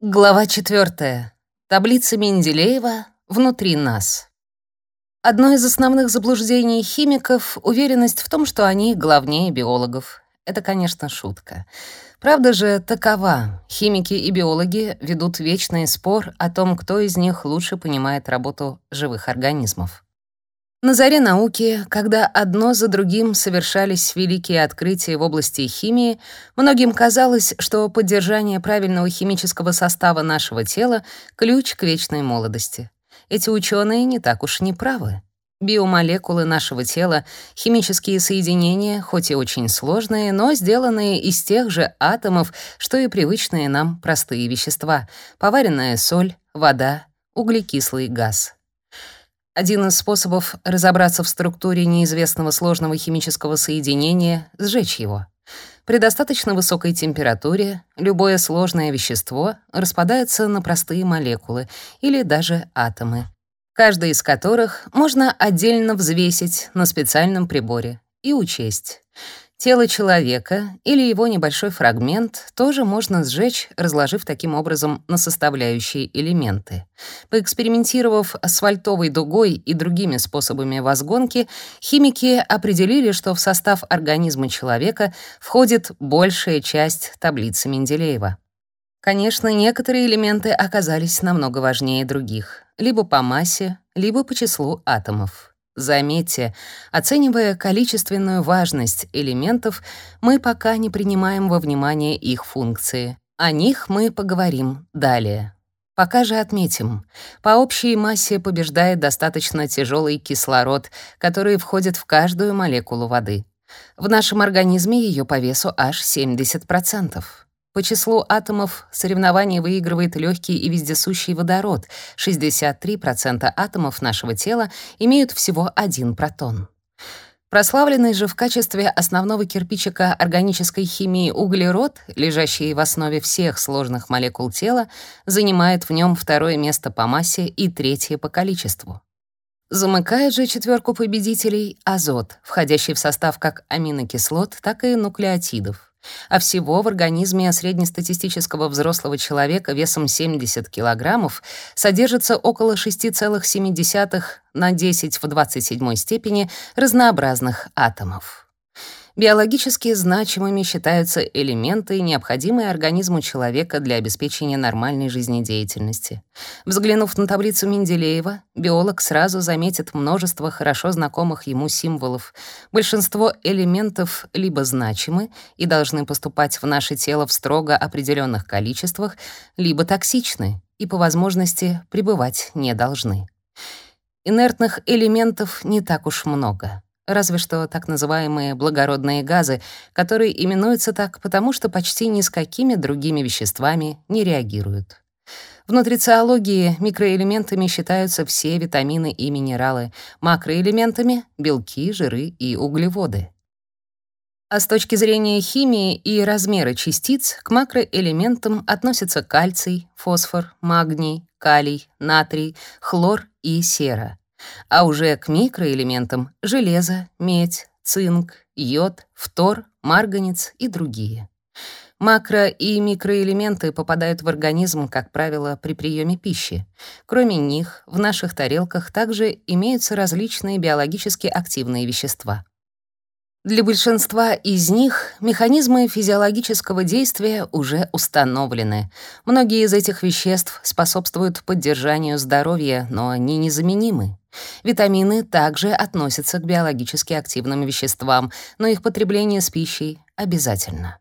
Глава 4. Таблица Менделеева внутри нас. Одно из основных заблуждений химиков — уверенность в том, что они главнее биологов. Это, конечно, шутка. Правда же такова. Химики и биологи ведут вечный спор о том, кто из них лучше понимает работу живых организмов. На заре науки, когда одно за другим совершались великие открытия в области химии, многим казалось, что поддержание правильного химического состава нашего тела — ключ к вечной молодости. Эти ученые не так уж не правы. Биомолекулы нашего тела — химические соединения, хоть и очень сложные, но сделанные из тех же атомов, что и привычные нам простые вещества — поваренная соль, вода, углекислый газ — один из способов разобраться в структуре неизвестного сложного химического соединения — сжечь его. При достаточно высокой температуре любое сложное вещество распадается на простые молекулы или даже атомы, каждый из которых можно отдельно взвесить на специальном приборе и учесть. Тело человека или его небольшой фрагмент тоже можно сжечь, разложив таким образом на составляющие элементы. Поэкспериментировав асфальтовой дугой и другими способами возгонки, химики определили, что в состав организма человека входит большая часть таблицы Менделеева. Конечно, некоторые элементы оказались намного важнее других, либо по массе, либо по числу атомов. Заметьте, оценивая количественную важность элементов, мы пока не принимаем во внимание их функции. О них мы поговорим далее. Пока же отметим, по общей массе побеждает достаточно тяжелый кислород, который входит в каждую молекулу воды. В нашем организме ее по весу аж 70%. По числу атомов соревнование выигрывает легкий и вездесущий водород. 63% атомов нашего тела имеют всего один протон. Прославленный же в качестве основного кирпичика органической химии углерод, лежащий в основе всех сложных молекул тела, занимает в нем второе место по массе и третье по количеству. Замыкает же четверку победителей азот, входящий в состав как аминокислот, так и нуклеотидов а всего в организме среднестатистического взрослого человека весом 70 килограммов содержится около 6,7 на 10 в 27 степени разнообразных атомов. Биологически значимыми считаются элементы, необходимые организму человека для обеспечения нормальной жизнедеятельности. Взглянув на таблицу Менделеева, биолог сразу заметит множество хорошо знакомых ему символов. Большинство элементов либо значимы и должны поступать в наше тело в строго определенных количествах, либо токсичны и по возможности пребывать не должны. Инертных элементов не так уж много разве что так называемые благородные газы, которые именуются так потому, что почти ни с какими другими веществами не реагируют. В нутрициологии микроэлементами считаются все витамины и минералы, макроэлементами — белки, жиры и углеводы. А с точки зрения химии и размера частиц к макроэлементам относятся кальций, фосфор, магний, калий, натрий, хлор и сера а уже к микроэлементам — железо, медь, цинк, йод, фтор, марганец и другие. Макро- и микроэлементы попадают в организм, как правило, при приеме пищи. Кроме них, в наших тарелках также имеются различные биологически активные вещества. Для большинства из них механизмы физиологического действия уже установлены. Многие из этих веществ способствуют поддержанию здоровья, но они незаменимы. Витамины также относятся к биологически активным веществам, но их потребление с пищей обязательно.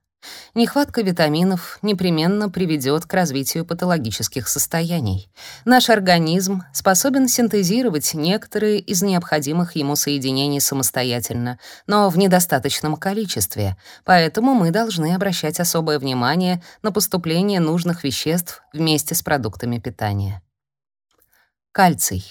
Нехватка витаминов непременно приведет к развитию патологических состояний. Наш организм способен синтезировать некоторые из необходимых ему соединений самостоятельно, но в недостаточном количестве, поэтому мы должны обращать особое внимание на поступление нужных веществ вместе с продуктами питания. Кальций.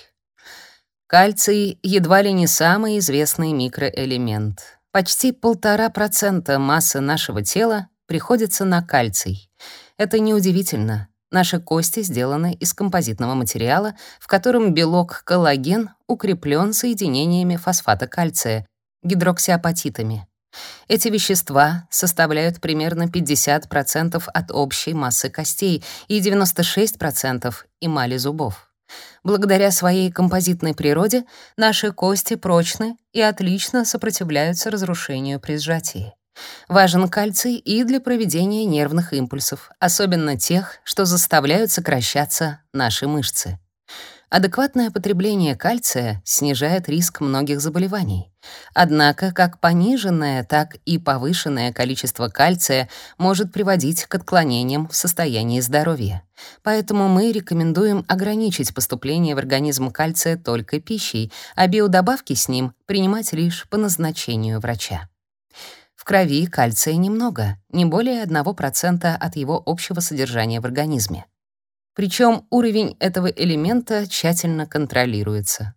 Кальций едва ли не самый известный микроэлемент. Почти полтора процента массы нашего тела приходится на кальций. Это неудивительно. Наши кости сделаны из композитного материала, в котором белок коллаген укреплен соединениями фосфата кальция, гидроксиапатитами. Эти вещества составляют примерно 50% от общей массы костей и 96% эмали зубов. Благодаря своей композитной природе наши кости прочны и отлично сопротивляются разрушению при сжатии. Важен кальций и для проведения нервных импульсов, особенно тех, что заставляют сокращаться наши мышцы. Адекватное потребление кальция снижает риск многих заболеваний. Однако как пониженное, так и повышенное количество кальция может приводить к отклонениям в состоянии здоровья. Поэтому мы рекомендуем ограничить поступление в организм кальция только пищей, а биодобавки с ним принимать лишь по назначению врача. В крови кальция немного, не более 1% от его общего содержания в организме. Причем уровень этого элемента тщательно контролируется.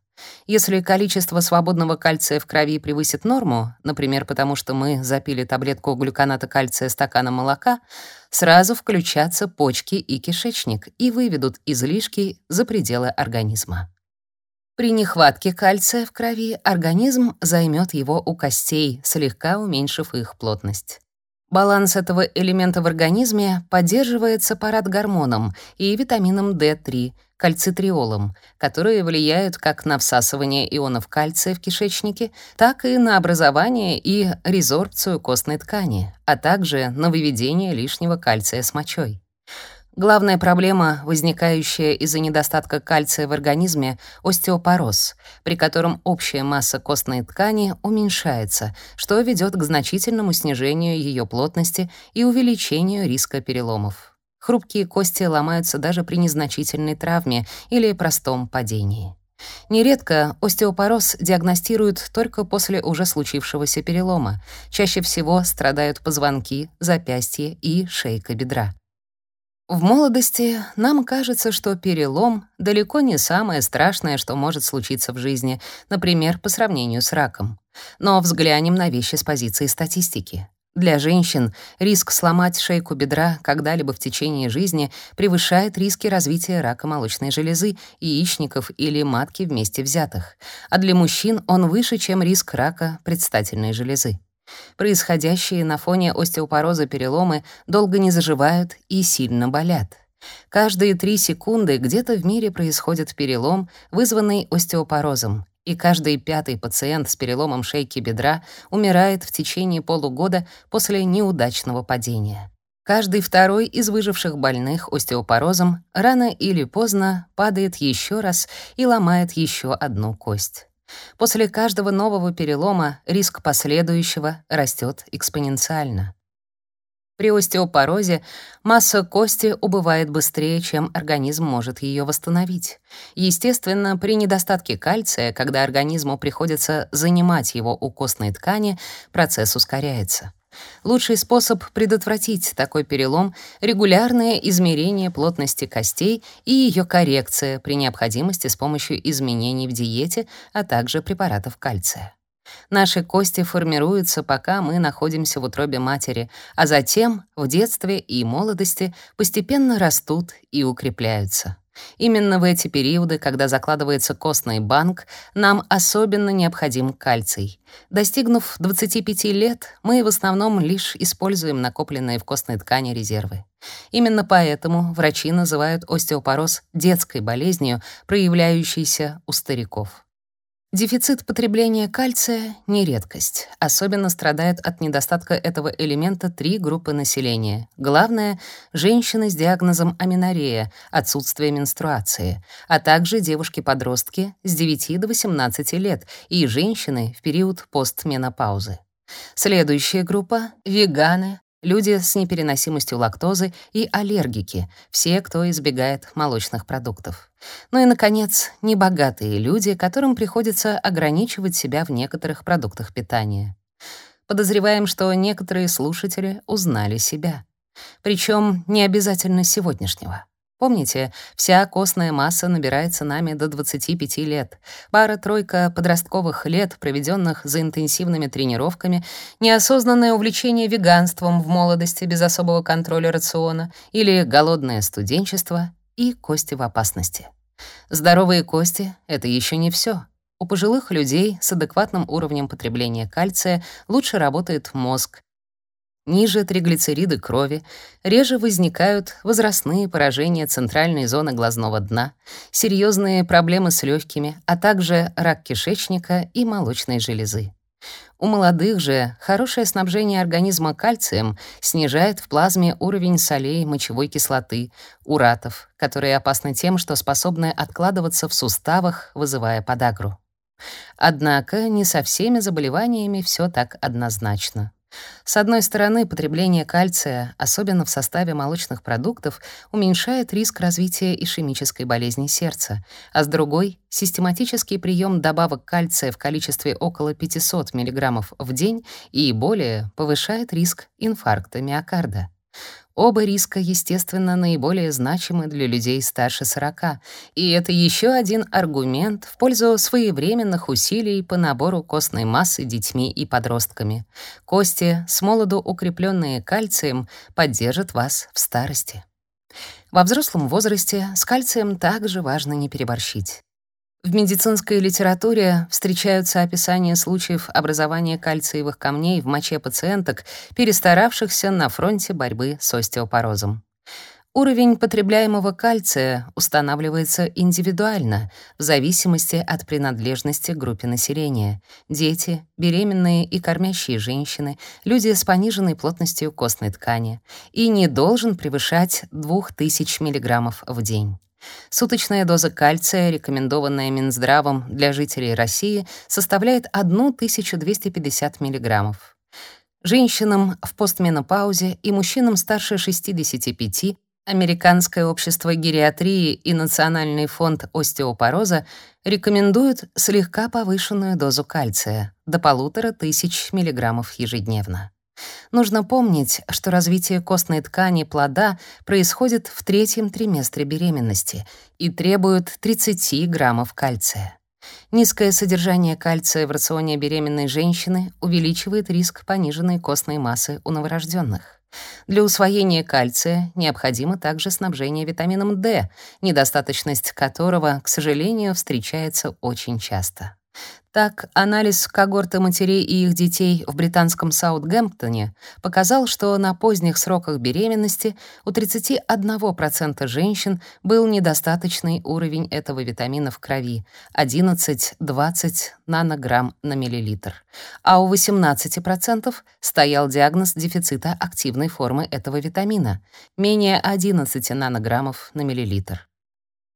Если количество свободного кальция в крови превысит норму, например, потому что мы запили таблетку глюконата кальция стаканом молока, сразу включатся почки и кишечник и выведут излишки за пределы организма. При нехватке кальция в крови организм займет его у костей, слегка уменьшив их плотность. Баланс этого элемента в организме поддерживается парадгормоном и витамином D3, кальцитриолом, которые влияют как на всасывание ионов кальция в кишечнике, так и на образование и резорбцию костной ткани, а также на выведение лишнего кальция с мочой. Главная проблема, возникающая из-за недостатка кальция в организме остеопороз, при котором общая масса костной ткани уменьшается, что ведет к значительному снижению ее плотности и увеличению риска переломов. Хрупкие кости ломаются даже при незначительной травме или простом падении. Нередко остеопороз диагностируют только после уже случившегося перелома. Чаще всего страдают позвонки, запястье и шейка бедра. В молодости нам кажется, что перелом далеко не самое страшное, что может случиться в жизни, например, по сравнению с раком. Но взглянем на вещи с позиции статистики. Для женщин риск сломать шейку бедра когда-либо в течение жизни превышает риски развития рака молочной железы, яичников или матки вместе взятых, а для мужчин он выше, чем риск рака предстательной железы. Происходящие на фоне остеопороза переломы долго не заживают и сильно болят. Каждые три секунды где-то в мире происходит перелом, вызванный остеопорозом, и каждый пятый пациент с переломом шейки бедра умирает в течение полугода после неудачного падения. Каждый второй из выживших больных остеопорозом рано или поздно падает еще раз и ломает еще одну кость. После каждого нового перелома риск последующего растет экспоненциально. При остеопорозе масса кости убывает быстрее, чем организм может ее восстановить. Естественно, при недостатке кальция, когда организму приходится занимать его у костной ткани, процесс ускоряется. Лучший способ предотвратить такой перелом — регулярное измерение плотности костей и ее коррекция при необходимости с помощью изменений в диете, а также препаратов кальция. Наши кости формируются, пока мы находимся в утробе матери, а затем в детстве и молодости постепенно растут и укрепляются. Именно в эти периоды, когда закладывается костный банк, нам особенно необходим кальций. Достигнув 25 лет, мы в основном лишь используем накопленные в костной ткани резервы. Именно поэтому врачи называют остеопороз детской болезнью, проявляющейся у стариков. Дефицит потребления кальция — не редкость. Особенно страдают от недостатка этого элемента три группы населения. Главное — женщины с диагнозом аменорея, отсутствие менструации, а также девушки-подростки с 9 до 18 лет и женщины в период постменопаузы. Следующая группа — веганы, люди с непереносимостью лактозы и аллергики, все, кто избегает молочных продуктов. Ну и, наконец, небогатые люди, которым приходится ограничивать себя в некоторых продуктах питания. Подозреваем, что некоторые слушатели узнали себя. Причем не обязательно сегодняшнего. Помните, вся костная масса набирается нами до 25 лет. Пара-тройка подростковых лет, проведенных за интенсивными тренировками, неосознанное увлечение веганством в молодости без особого контроля рациона или голодное студенчество и кости в опасности. Здоровые кости — это еще не все. У пожилых людей с адекватным уровнем потребления кальция лучше работает мозг, ниже триглицериды крови, реже возникают возрастные поражения центральной зоны глазного дна, серьезные проблемы с легкими, а также рак кишечника и молочной железы. У молодых же хорошее снабжение организма кальцием снижает в плазме уровень солей мочевой кислоты, уратов, которые опасны тем, что способны откладываться в суставах, вызывая подагру. Однако не со всеми заболеваниями все так однозначно. С одной стороны, потребление кальция, особенно в составе молочных продуктов, уменьшает риск развития ишемической болезни сердца, а с другой — систематический прием добавок кальция в количестве около 500 мг в день и более повышает риск инфаркта миокарда. Оба риска, естественно, наиболее значимы для людей старше 40, и это еще один аргумент в пользу своевременных усилий по набору костной массы детьми и подростками. Кости, с молоду укрепленные кальцием, поддержат вас в старости. Во взрослом возрасте с кальцием также важно не переборщить. В медицинской литературе встречаются описания случаев образования кальциевых камней в моче пациенток, перестаравшихся на фронте борьбы с остеопорозом. Уровень потребляемого кальция устанавливается индивидуально, в зависимости от принадлежности группе населения. Дети, беременные и кормящие женщины, люди с пониженной плотностью костной ткани и не должен превышать 2000 мг в день. Суточная доза кальция, рекомендованная Минздравом для жителей России, составляет 1250 мг. Женщинам в постменопаузе и мужчинам старше 65 Американское общество гериатрии и Национальный фонд остеопороза рекомендуют слегка повышенную дозу кальция до полутора тысяч миллиграммов ежедневно. Нужно помнить, что развитие костной ткани плода происходит в третьем триместре беременности и требует 30 граммов кальция. Низкое содержание кальция в рационе беременной женщины увеличивает риск пониженной костной массы у новорожденных. Для усвоения кальция необходимо также снабжение витамином D, недостаточность которого, к сожалению, встречается очень часто. Так, анализ когорты матерей и их детей в британском Саутгемптоне показал, что на поздних сроках беременности у 31% женщин был недостаточный уровень этого витамина в крови 11-20 нанограмм на миллилитр, а у 18% стоял диагноз дефицита активной формы этого витамина менее 11 нанограммов на миллилитр.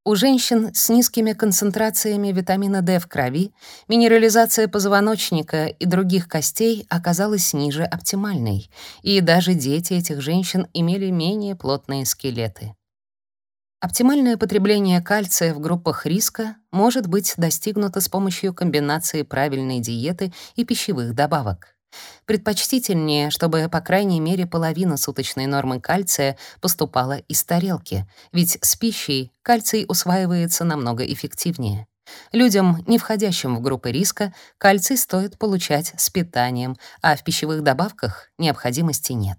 У женщин с низкими концентрациями витамина D в крови минерализация позвоночника и других костей оказалась ниже оптимальной, и даже дети этих женщин имели менее плотные скелеты. Оптимальное потребление кальция в группах риска может быть достигнуто с помощью комбинации правильной диеты и пищевых добавок. Предпочтительнее, чтобы по крайней мере половина суточной нормы кальция поступала из тарелки, ведь с пищей кальций усваивается намного эффективнее. Людям, не входящим в группы риска, кальций стоит получать с питанием, а в пищевых добавках необходимости нет.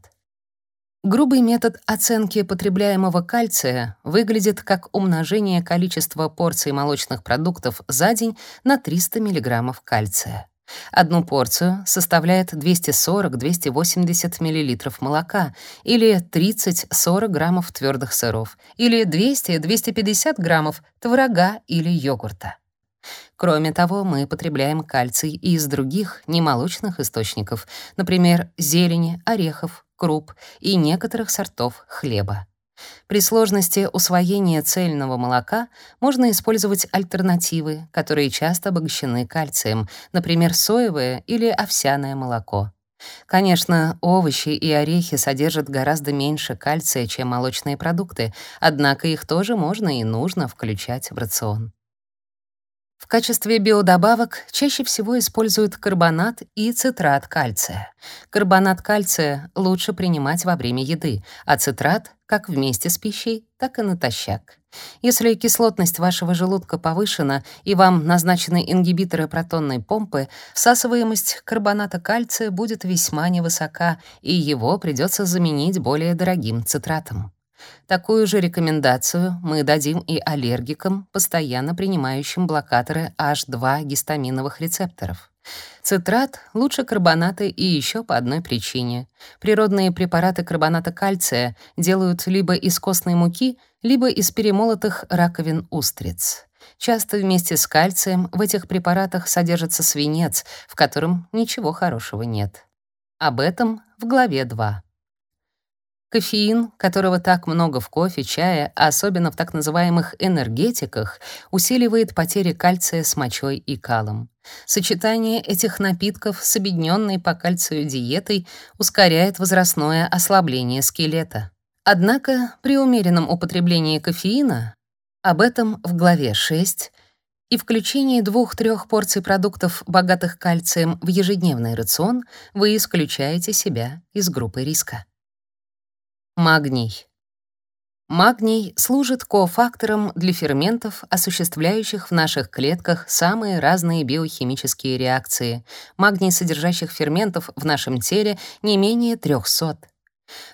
Грубый метод оценки потребляемого кальция выглядит как умножение количества порций молочных продуктов за день на 300 мг кальция. Одну порцию составляет 240-280 мл молока или 30-40 граммов твердых сыров или 200-250 граммов творога или йогурта. Кроме того, мы потребляем кальций и из других немолочных источников, например, зелени, орехов, круп и некоторых сортов хлеба. При сложности усвоения цельного молока можно использовать альтернативы, которые часто обогащены кальцием, например, соевое или овсяное молоко. Конечно, овощи и орехи содержат гораздо меньше кальция, чем молочные продукты, однако их тоже можно и нужно включать в рацион. В качестве биодобавок чаще всего используют карбонат и цитрат кальция. Карбонат кальция лучше принимать во время еды, а цитрат как вместе с пищей, так и натощак. Если кислотность вашего желудка повышена и вам назначены ингибиторы протонной помпы, всасываемость карбоната кальция будет весьма невысока, и его придется заменить более дорогим цитратом. Такую же рекомендацию мы дадим и аллергикам, постоянно принимающим блокаторы H2 гистаминовых рецепторов. Цитрат лучше карбоната и еще по одной причине. Природные препараты карбоната кальция делают либо из костной муки, либо из перемолотых раковин устриц. Часто вместе с кальцием в этих препаратах содержится свинец, в котором ничего хорошего нет. Об этом в главе 2. Кофеин, которого так много в кофе, чае, а особенно в так называемых энергетиках, усиливает потери кальция с мочой и калом. Сочетание этих напитков с объединенной по кальцию диетой ускоряет возрастное ослабление скелета. Однако при умеренном употреблении кофеина, об этом в главе 6, и включении двух-трех порций продуктов, богатых кальцием, в ежедневный рацион, вы исключаете себя из группы риска. Магний. Магний служит кофактором для ферментов, осуществляющих в наших клетках самые разные биохимические реакции. Магний содержащих ферментов в нашем теле не менее 300.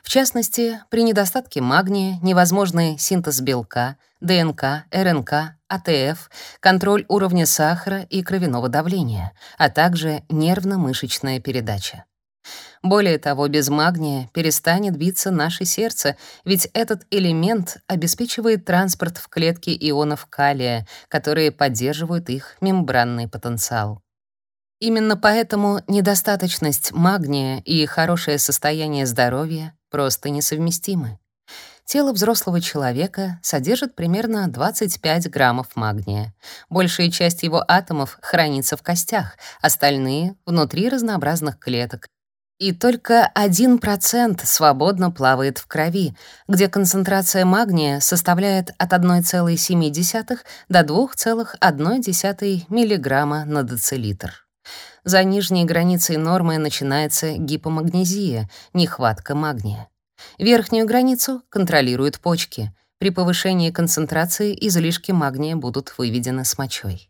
В частности, при недостатке магния невозможны синтез белка, ДНК, РНК, АТФ, контроль уровня сахара и кровяного давления, а также нервно-мышечная передача. Более того, без магния перестанет биться наше сердце, ведь этот элемент обеспечивает транспорт в клетке ионов калия, которые поддерживают их мембранный потенциал. Именно поэтому недостаточность магния и хорошее состояние здоровья просто несовместимы. Тело взрослого человека содержит примерно 25 граммов магния. Большая часть его атомов хранится в костях, остальные — внутри разнообразных клеток, и только 1% свободно плавает в крови, где концентрация магния составляет от 1,7 до 2,1 мг на децилитр. За нижней границей нормы начинается гипомагнезия, нехватка магния. Верхнюю границу контролируют почки. При повышении концентрации излишки магния будут выведены с мочой.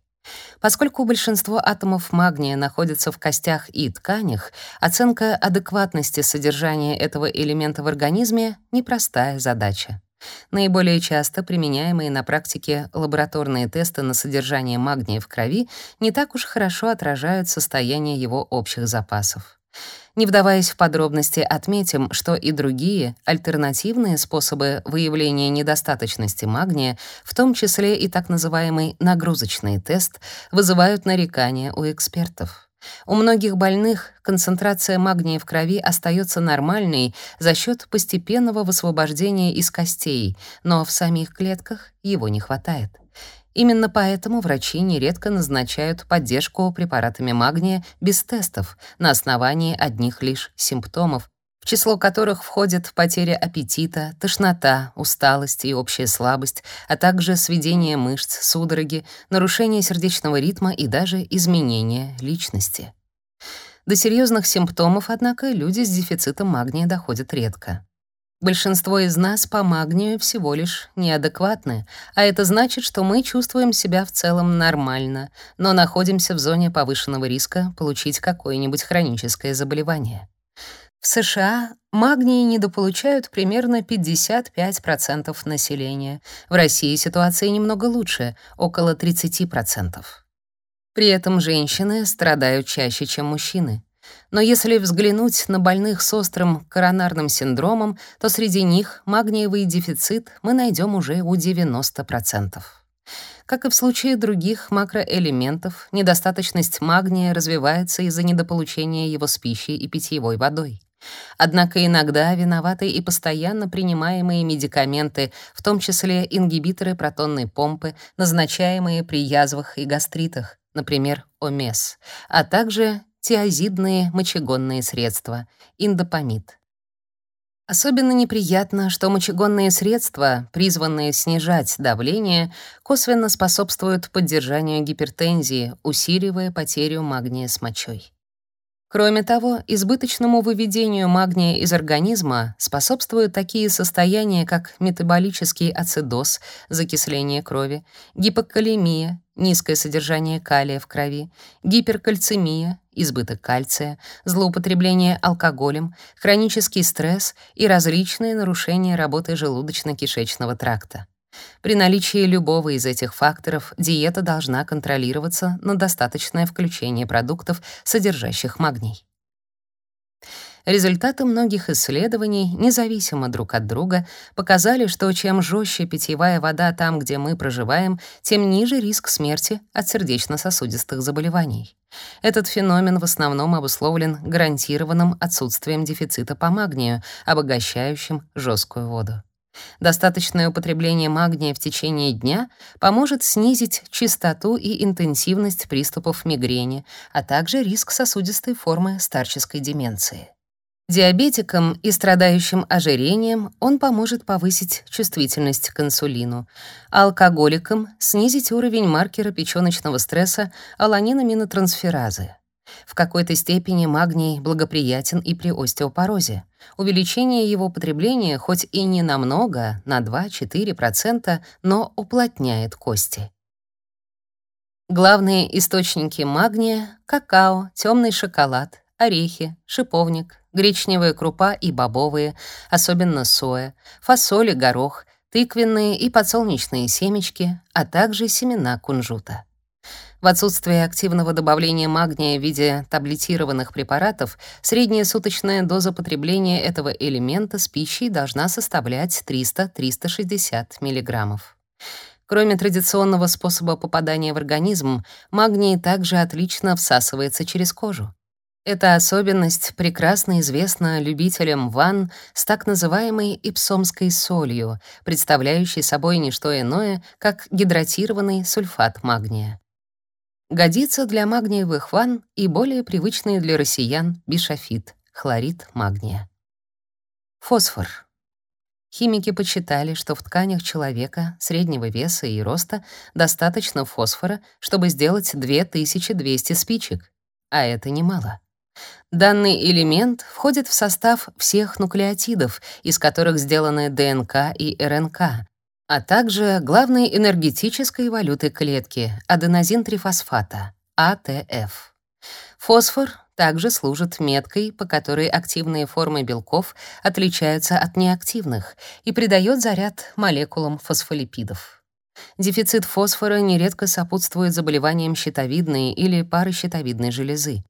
Поскольку большинство атомов магния находятся в костях и тканях, оценка адекватности содержания этого элемента в организме — непростая задача. Наиболее часто применяемые на практике лабораторные тесты на содержание магния в крови не так уж хорошо отражают состояние его общих запасов. Не вдаваясь в подробности, отметим, что и другие альтернативные способы выявления недостаточности магния, в том числе и так называемый нагрузочный тест, вызывают нарекания у экспертов. У многих больных концентрация магния в крови остается нормальной за счет постепенного высвобождения из костей, но в самих клетках его не хватает. Именно поэтому врачи нередко назначают поддержку препаратами магния без тестов на основании одних лишь симптомов, в число которых входят потеря аппетита, тошнота, усталость и общая слабость, а также сведение мышц, судороги, нарушение сердечного ритма и даже изменение личности. До серьезных симптомов, однако, люди с дефицитом магния доходят редко. Большинство из нас по магнию всего лишь неадекватны, а это значит, что мы чувствуем себя в целом нормально, но находимся в зоне повышенного риска получить какое-нибудь хроническое заболевание. В США магний недополучают примерно 55% населения. В России ситуация немного лучше, около 30%. При этом женщины страдают чаще, чем мужчины. Но если взглянуть на больных с острым коронарным синдромом, то среди них магниевый дефицит мы найдем уже у 90%. Как и в случае других макроэлементов, недостаточность магния развивается из-за недополучения его с пищей и питьевой водой. Однако иногда виноваты и постоянно принимаемые медикаменты, в том числе ингибиторы протонной помпы, назначаемые при язвах и гастритах, например, ОМЕС, а также тиазидные мочегонные средства, индопамид. Особенно неприятно, что мочегонные средства, призванные снижать давление, косвенно способствуют поддержанию гипертензии, усиливая потерю магния с мочой. Кроме того, избыточному выведению магния из организма способствуют такие состояния, как метаболический ацидоз, закисление крови, гипокалемия, низкое содержание калия в крови, гиперкальцемия, избыток кальция, злоупотребление алкоголем, хронический стресс и различные нарушения работы желудочно-кишечного тракта. При наличии любого из этих факторов диета должна контролироваться на достаточное включение продуктов, содержащих магний. Результаты многих исследований, независимо друг от друга, показали, что чем жестче питьевая вода там, где мы проживаем, тем ниже риск смерти от сердечно-сосудистых заболеваний. Этот феномен в основном обусловлен гарантированным отсутствием дефицита по магнию, обогащающим жесткую воду. Достаточное употребление магния в течение дня поможет снизить частоту и интенсивность приступов мигрени, а также риск сосудистой формы старческой деменции. Диабетикам и страдающим ожирением он поможет повысить чувствительность к инсулину, алкоголикам — снизить уровень маркера печёночного стресса аланинаминотрансферазы. В какой-то степени магний благоприятен и при остеопорозе. Увеличение его потребления хоть и не намного, на 2-4%, но уплотняет кости. Главные источники магния — какао, темный шоколад, орехи, шиповник, гречневая крупа и бобовые, особенно соя, фасоль и горох, тыквенные и подсолнечные семечки, а также семена кунжута. В отсутствие активного добавления магния в виде таблетированных препаратов, средняя суточная доза потребления этого элемента с пищей должна составлять 300-360 мг. Кроме традиционного способа попадания в организм, магний также отлично всасывается через кожу. Эта особенность прекрасно известна любителям ванн с так называемой ипсомской солью, представляющей собой не что иное, как гидратированный сульфат магния. Годится для магниевых ванн и более привычный для россиян бишофит, хлорид магния. Фосфор. Химики подсчитали, что в тканях человека среднего веса и роста достаточно фосфора, чтобы сделать 2200 спичек, а это немало. Данный элемент входит в состав всех нуклеотидов, из которых сделаны ДНК и РНК, а также главной энергетической валюты клетки — аденозин-трифосфата, АТФ. Фосфор также служит меткой, по которой активные формы белков отличаются от неактивных и придает заряд молекулам фосфолипидов. Дефицит фосфора нередко сопутствует заболеваниям щитовидной или паращитовидной железы.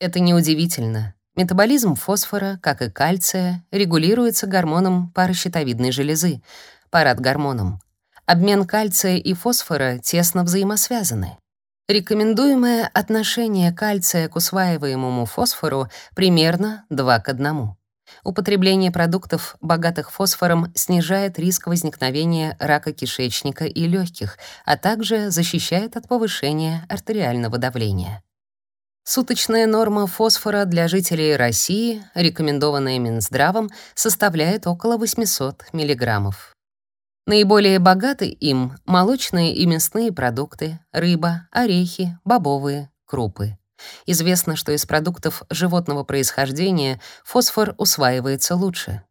Это неудивительно. Метаболизм фосфора, как и кальция, регулируется гормоном паращитовидной железы, парадгормоном. Обмен кальция и фосфора тесно взаимосвязаны. Рекомендуемое отношение кальция к усваиваемому фосфору примерно 2 к 1. Употребление продуктов, богатых фосфором, снижает риск возникновения рака кишечника и легких, а также защищает от повышения артериального давления. Суточная норма фосфора для жителей России, рекомендованная Минздравом, составляет около 800 мг. Наиболее богаты им молочные и мясные продукты, рыба, орехи, бобовые, крупы. Известно, что из продуктов животного происхождения фосфор усваивается лучше.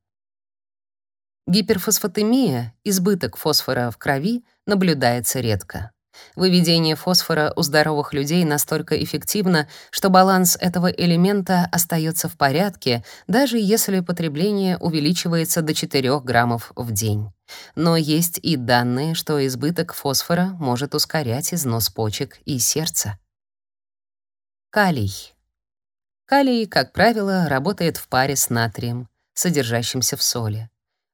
Гиперфосфатемия, избыток фосфора в крови, наблюдается редко. Выведение фосфора у здоровых людей настолько эффективно, что баланс этого элемента остается в порядке, даже если потребление увеличивается до 4 граммов в день. Но есть и данные, что избыток фосфора может ускорять износ почек и сердца. Калий. Калий, как правило, работает в паре с натрием, содержащимся в соли.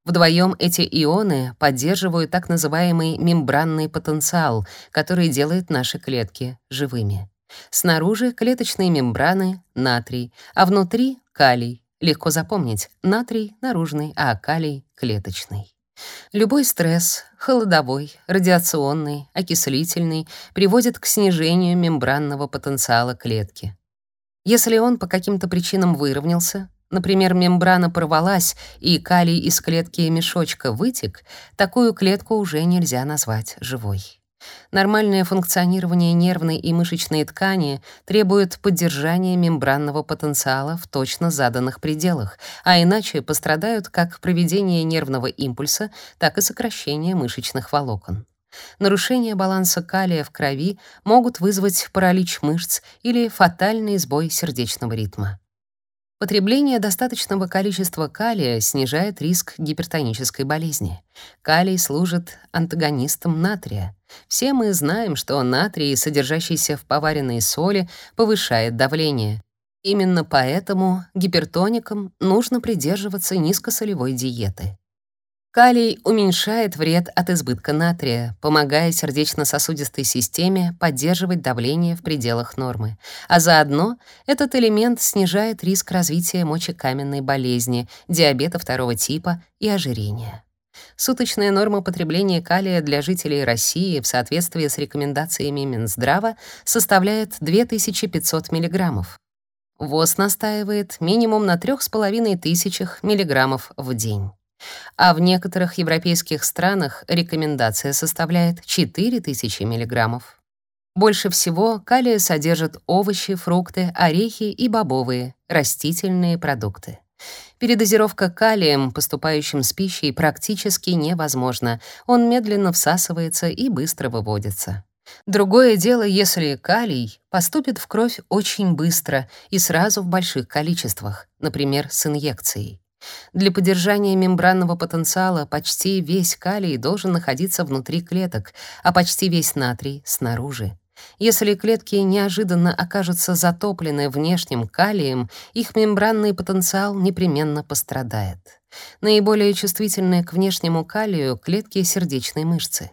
Вдвоем эти ионы поддерживают так называемый мембранный потенциал, который делает наши клетки живыми. Снаружи клеточные мембраны — натрий, а внутри — калий. Легко запомнить — натрий наружный, а калий — клеточный. Любой стресс — холодовой, радиационный, окислительный — приводит к снижению мембранного потенциала клетки. Если он по каким-то причинам выровнялся, например, мембрана порвалась и калий из клетки мешочка вытек, такую клетку уже нельзя назвать живой. Нормальное функционирование нервной и мышечной ткани требует поддержания мембранного потенциала в точно заданных пределах, а иначе пострадают как проведение нервного импульса, так и сокращение мышечных волокон. Нарушение баланса калия в крови могут вызвать паралич мышц или фатальный сбой сердечного ритма. Потребление достаточного количества калия снижает риск гипертонической болезни. Калий служит антагонистом натрия. Все мы знаем, что натрий, содержащийся в поваренной соли, повышает давление. Именно поэтому гипертоникам нужно придерживаться низкосолевой диеты. Калий уменьшает вред от избытка натрия, помогая сердечно-сосудистой системе поддерживать давление в пределах нормы. А заодно этот элемент снижает риск развития мочекаменной болезни, диабета второго типа и ожирения. Суточная норма потребления калия для жителей России в соответствии с рекомендациями Минздрава составляет 2500 мг. ВОЗ настаивает минимум на 3500 мг в день а в некоторых европейских странах рекомендация составляет 4000 мг. Больше всего калия содержат овощи, фрукты, орехи и бобовые, растительные продукты. Передозировка калием, поступающим с пищей, практически невозможна. Он медленно всасывается и быстро выводится. Другое дело, если калий поступит в кровь очень быстро и сразу в больших количествах, например, с инъекцией. Для поддержания мембранного потенциала почти весь калий должен находиться внутри клеток, а почти весь натрий — снаружи. Если клетки неожиданно окажутся затоплены внешним калием, их мембранный потенциал непременно пострадает. Наиболее чувствительны к внешнему калию клетки сердечной мышцы.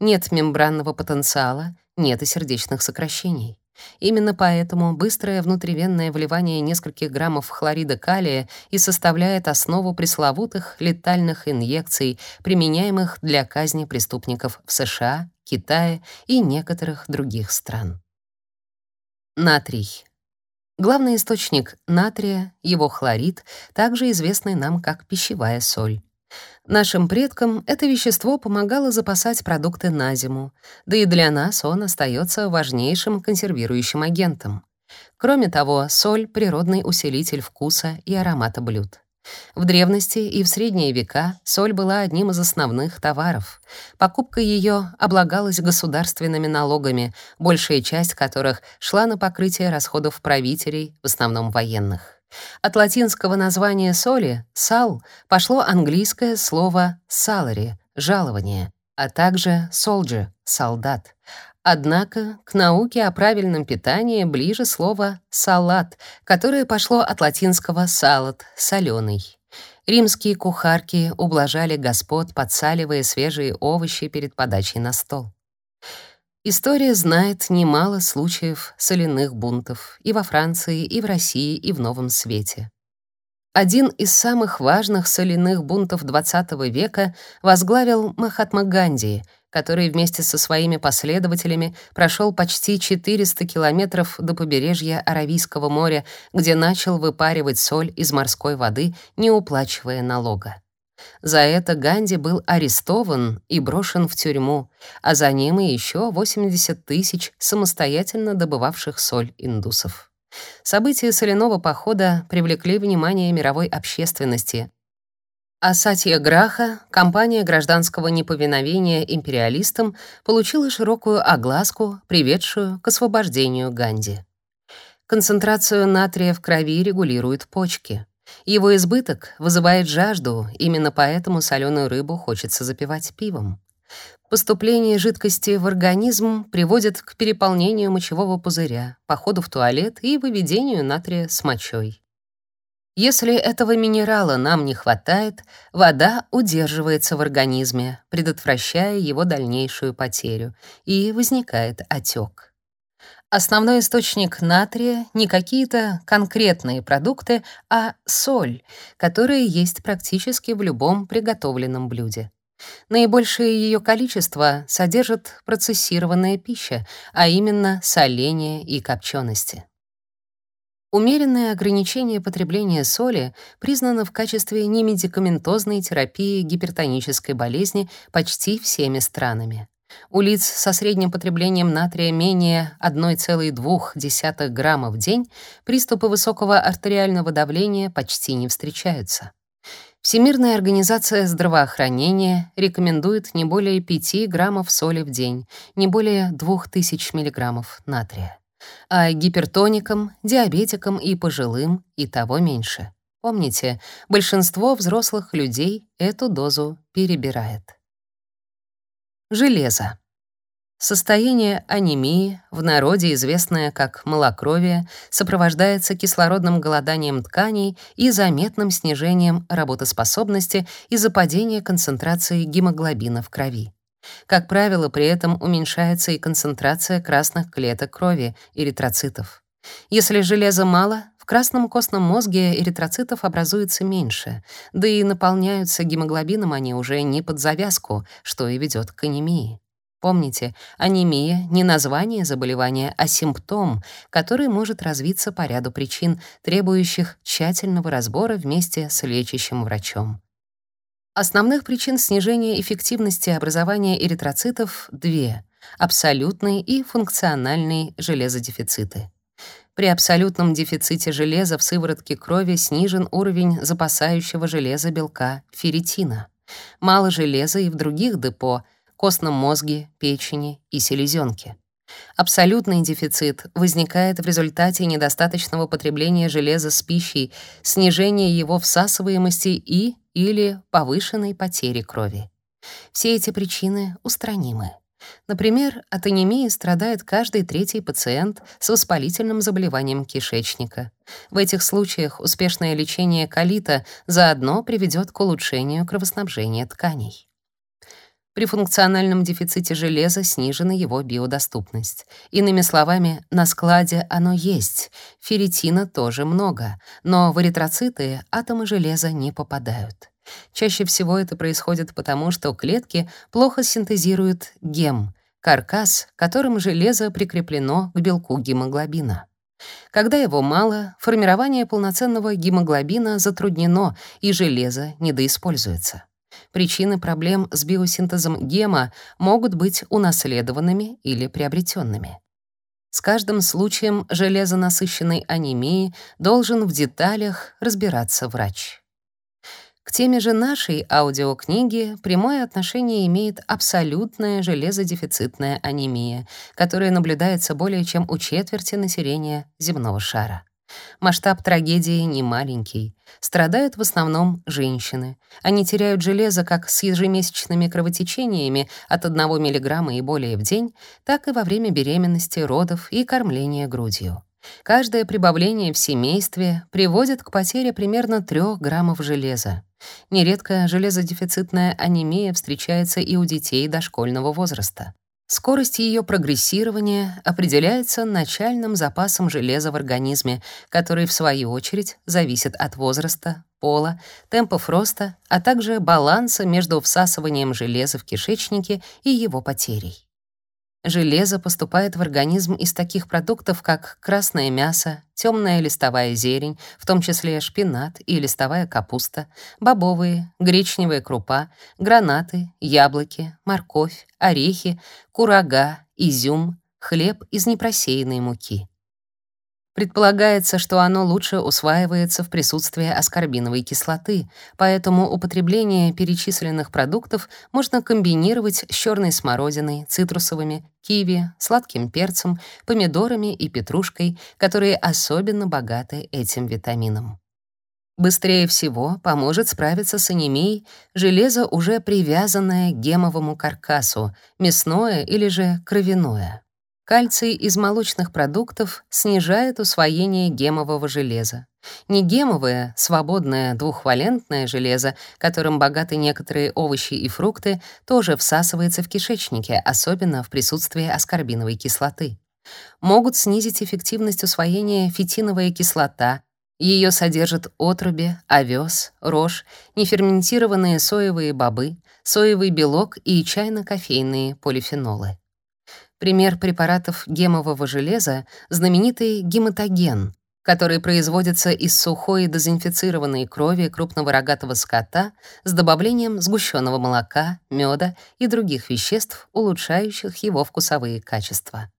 Нет мембранного потенциала, нет и сердечных сокращений. Именно поэтому быстрое внутривенное вливание нескольких граммов хлорида калия и составляет основу пресловутых летальных инъекций, применяемых для казни преступников в США, Китае и некоторых других стран. Натрий. Главный источник натрия, его хлорид, также известный нам как пищевая соль. Нашим предкам это вещество помогало запасать продукты на зиму, да и для нас он остается важнейшим консервирующим агентом. Кроме того, соль — природный усилитель вкуса и аромата блюд. В древности и в средние века соль была одним из основных товаров. Покупка ее облагалась государственными налогами, большая часть которых шла на покрытие расходов правителей, в основном военных. От латинского названия соли «сал» пошло английское слово «salary» — «жалование», а также «soldier» — «солдат». Однако к науке о правильном питании ближе слово «салат», которое пошло от латинского «салат» — «солёный». Римские кухарки ублажали господ, подсаливая свежие овощи перед подачей на стол. История знает немало случаев соляных бунтов и во Франции, и в России, и в Новом Свете. Один из самых важных соляных бунтов XX века возглавил Махатма Ганди, который вместе со своими последователями прошел почти 400 километров до побережья Аравийского моря, где начал выпаривать соль из морской воды, не уплачивая налога. За это Ганди был арестован и брошен в тюрьму, а за ним и еще 80 тысяч самостоятельно добывавших соль индусов. События соляного похода привлекли внимание мировой общественности. А Сатья Граха, компания гражданского неповиновения империалистам, получила широкую огласку, приведшую к освобождению Ганди. Концентрацию натрия в крови регулируют почки. Его избыток вызывает жажду, именно поэтому соленую рыбу хочется запивать пивом. Поступление жидкости в организм приводит к переполнению мочевого пузыря, походу в туалет и выведению натрия с мочой. Если этого минерала нам не хватает, вода удерживается в организме, предотвращая его дальнейшую потерю, и возникает отек. Основной источник натрия не какие-то конкретные продукты, а соль, которая есть практически в любом приготовленном блюде. Наибольшее ее количество содержит процессированная пища, а именно соление и копчености. Умеренное ограничение потребления соли признано в качестве немедикаментозной терапии гипертонической болезни почти всеми странами. У лиц со средним потреблением натрия менее 1,2 грамма в день приступы высокого артериального давления почти не встречаются. Всемирная организация здравоохранения рекомендует не более 5 граммов соли в день, не более 2000 миллиграммов натрия. А гипертоникам, диабетикам и пожилым и того меньше. Помните, большинство взрослых людей эту дозу перебирает. Железо. Состояние анемии, в народе известное как малокровие, сопровождается кислородным голоданием тканей и заметным снижением работоспособности из-за падения концентрации гемоглобина в крови. Как правило, при этом уменьшается и концентрация красных клеток крови, эритроцитов. Если железа мало, в красном костном мозге эритроцитов образуется меньше, да и наполняются гемоглобином они уже не под завязку, что и ведет к анемии. Помните, анемия — не название заболевания, а симптом, который может развиться по ряду причин, требующих тщательного разбора вместе с лечащим врачом. Основных причин снижения эффективности образования эритроцитов две — абсолютные и функциональные железодефициты. При абсолютном дефиците железа в сыворотке крови снижен уровень запасающего железа белка ферритина. Мало железа и в других депо — костном мозге, печени и селезенке. Абсолютный дефицит возникает в результате недостаточного потребления железа с пищей, снижения его всасываемости и или повышенной потери крови. Все эти причины устранимы. Например, от анемии страдает каждый третий пациент с воспалительным заболеванием кишечника. В этих случаях успешное лечение колита заодно приведет к улучшению кровоснабжения тканей. При функциональном дефиците железа снижена его биодоступность. Иными словами, на складе оно есть, ферритина тоже много, но в эритроциты атомы железа не попадают. Чаще всего это происходит потому, что клетки плохо синтезируют гем — каркас, которым железо прикреплено к белку гемоглобина. Когда его мало, формирование полноценного гемоглобина затруднено, и железо недоиспользуется. Причины проблем с биосинтезом гема могут быть унаследованными или приобретенными. С каждым случаем железонасыщенной анемии должен в деталях разбираться врач. К теме же нашей аудиокниги прямое отношение имеет абсолютная железодефицитная анемия, которая наблюдается более чем у четверти населения земного шара. Масштаб трагедии не маленький. Страдают в основном женщины. Они теряют железо как с ежемесячными кровотечениями от 1 мг и более в день, так и во время беременности, родов и кормления грудью. Каждое прибавление в семействе приводит к потере примерно 3 граммов железа. Нередко железодефицитная анемия встречается и у детей дошкольного возраста. Скорость ее прогрессирования определяется начальным запасом железа в организме, который, в свою очередь, зависит от возраста, пола, темпов роста, а также баланса между всасыванием железа в кишечнике и его потерей. Железо поступает в организм из таких продуктов, как красное мясо, темная листовая зелень, в том числе шпинат и листовая капуста, бобовые, гречневая крупа, гранаты, яблоки, морковь, орехи, курага, изюм, хлеб из непросеянной муки. Предполагается, что оно лучше усваивается в присутствии аскорбиновой кислоты, поэтому употребление перечисленных продуктов можно комбинировать с черной смородиной, цитрусовыми, киви, сладким перцем, помидорами и петрушкой, которые особенно богаты этим витамином. Быстрее всего поможет справиться с анемией железо, уже привязанное к гемовому каркасу, мясное или же кровяное. Кальций из молочных продуктов снижает усвоение гемового железа. Негемовое, свободное двухвалентное железо, которым богаты некоторые овощи и фрукты, тоже всасывается в кишечнике, особенно в присутствии аскорбиновой кислоты. Могут снизить эффективность усвоения фитиновая кислота, ее содержат отруби, овес, рожь, неферментированные соевые бобы, соевый белок и чайно-кофейные полифенолы. Пример препаратов гемового железа — знаменитый гематоген, который производится из сухой дезинфицированной крови крупного рогатого скота с добавлением сгущенного молока, меда и других веществ, улучшающих его вкусовые качества.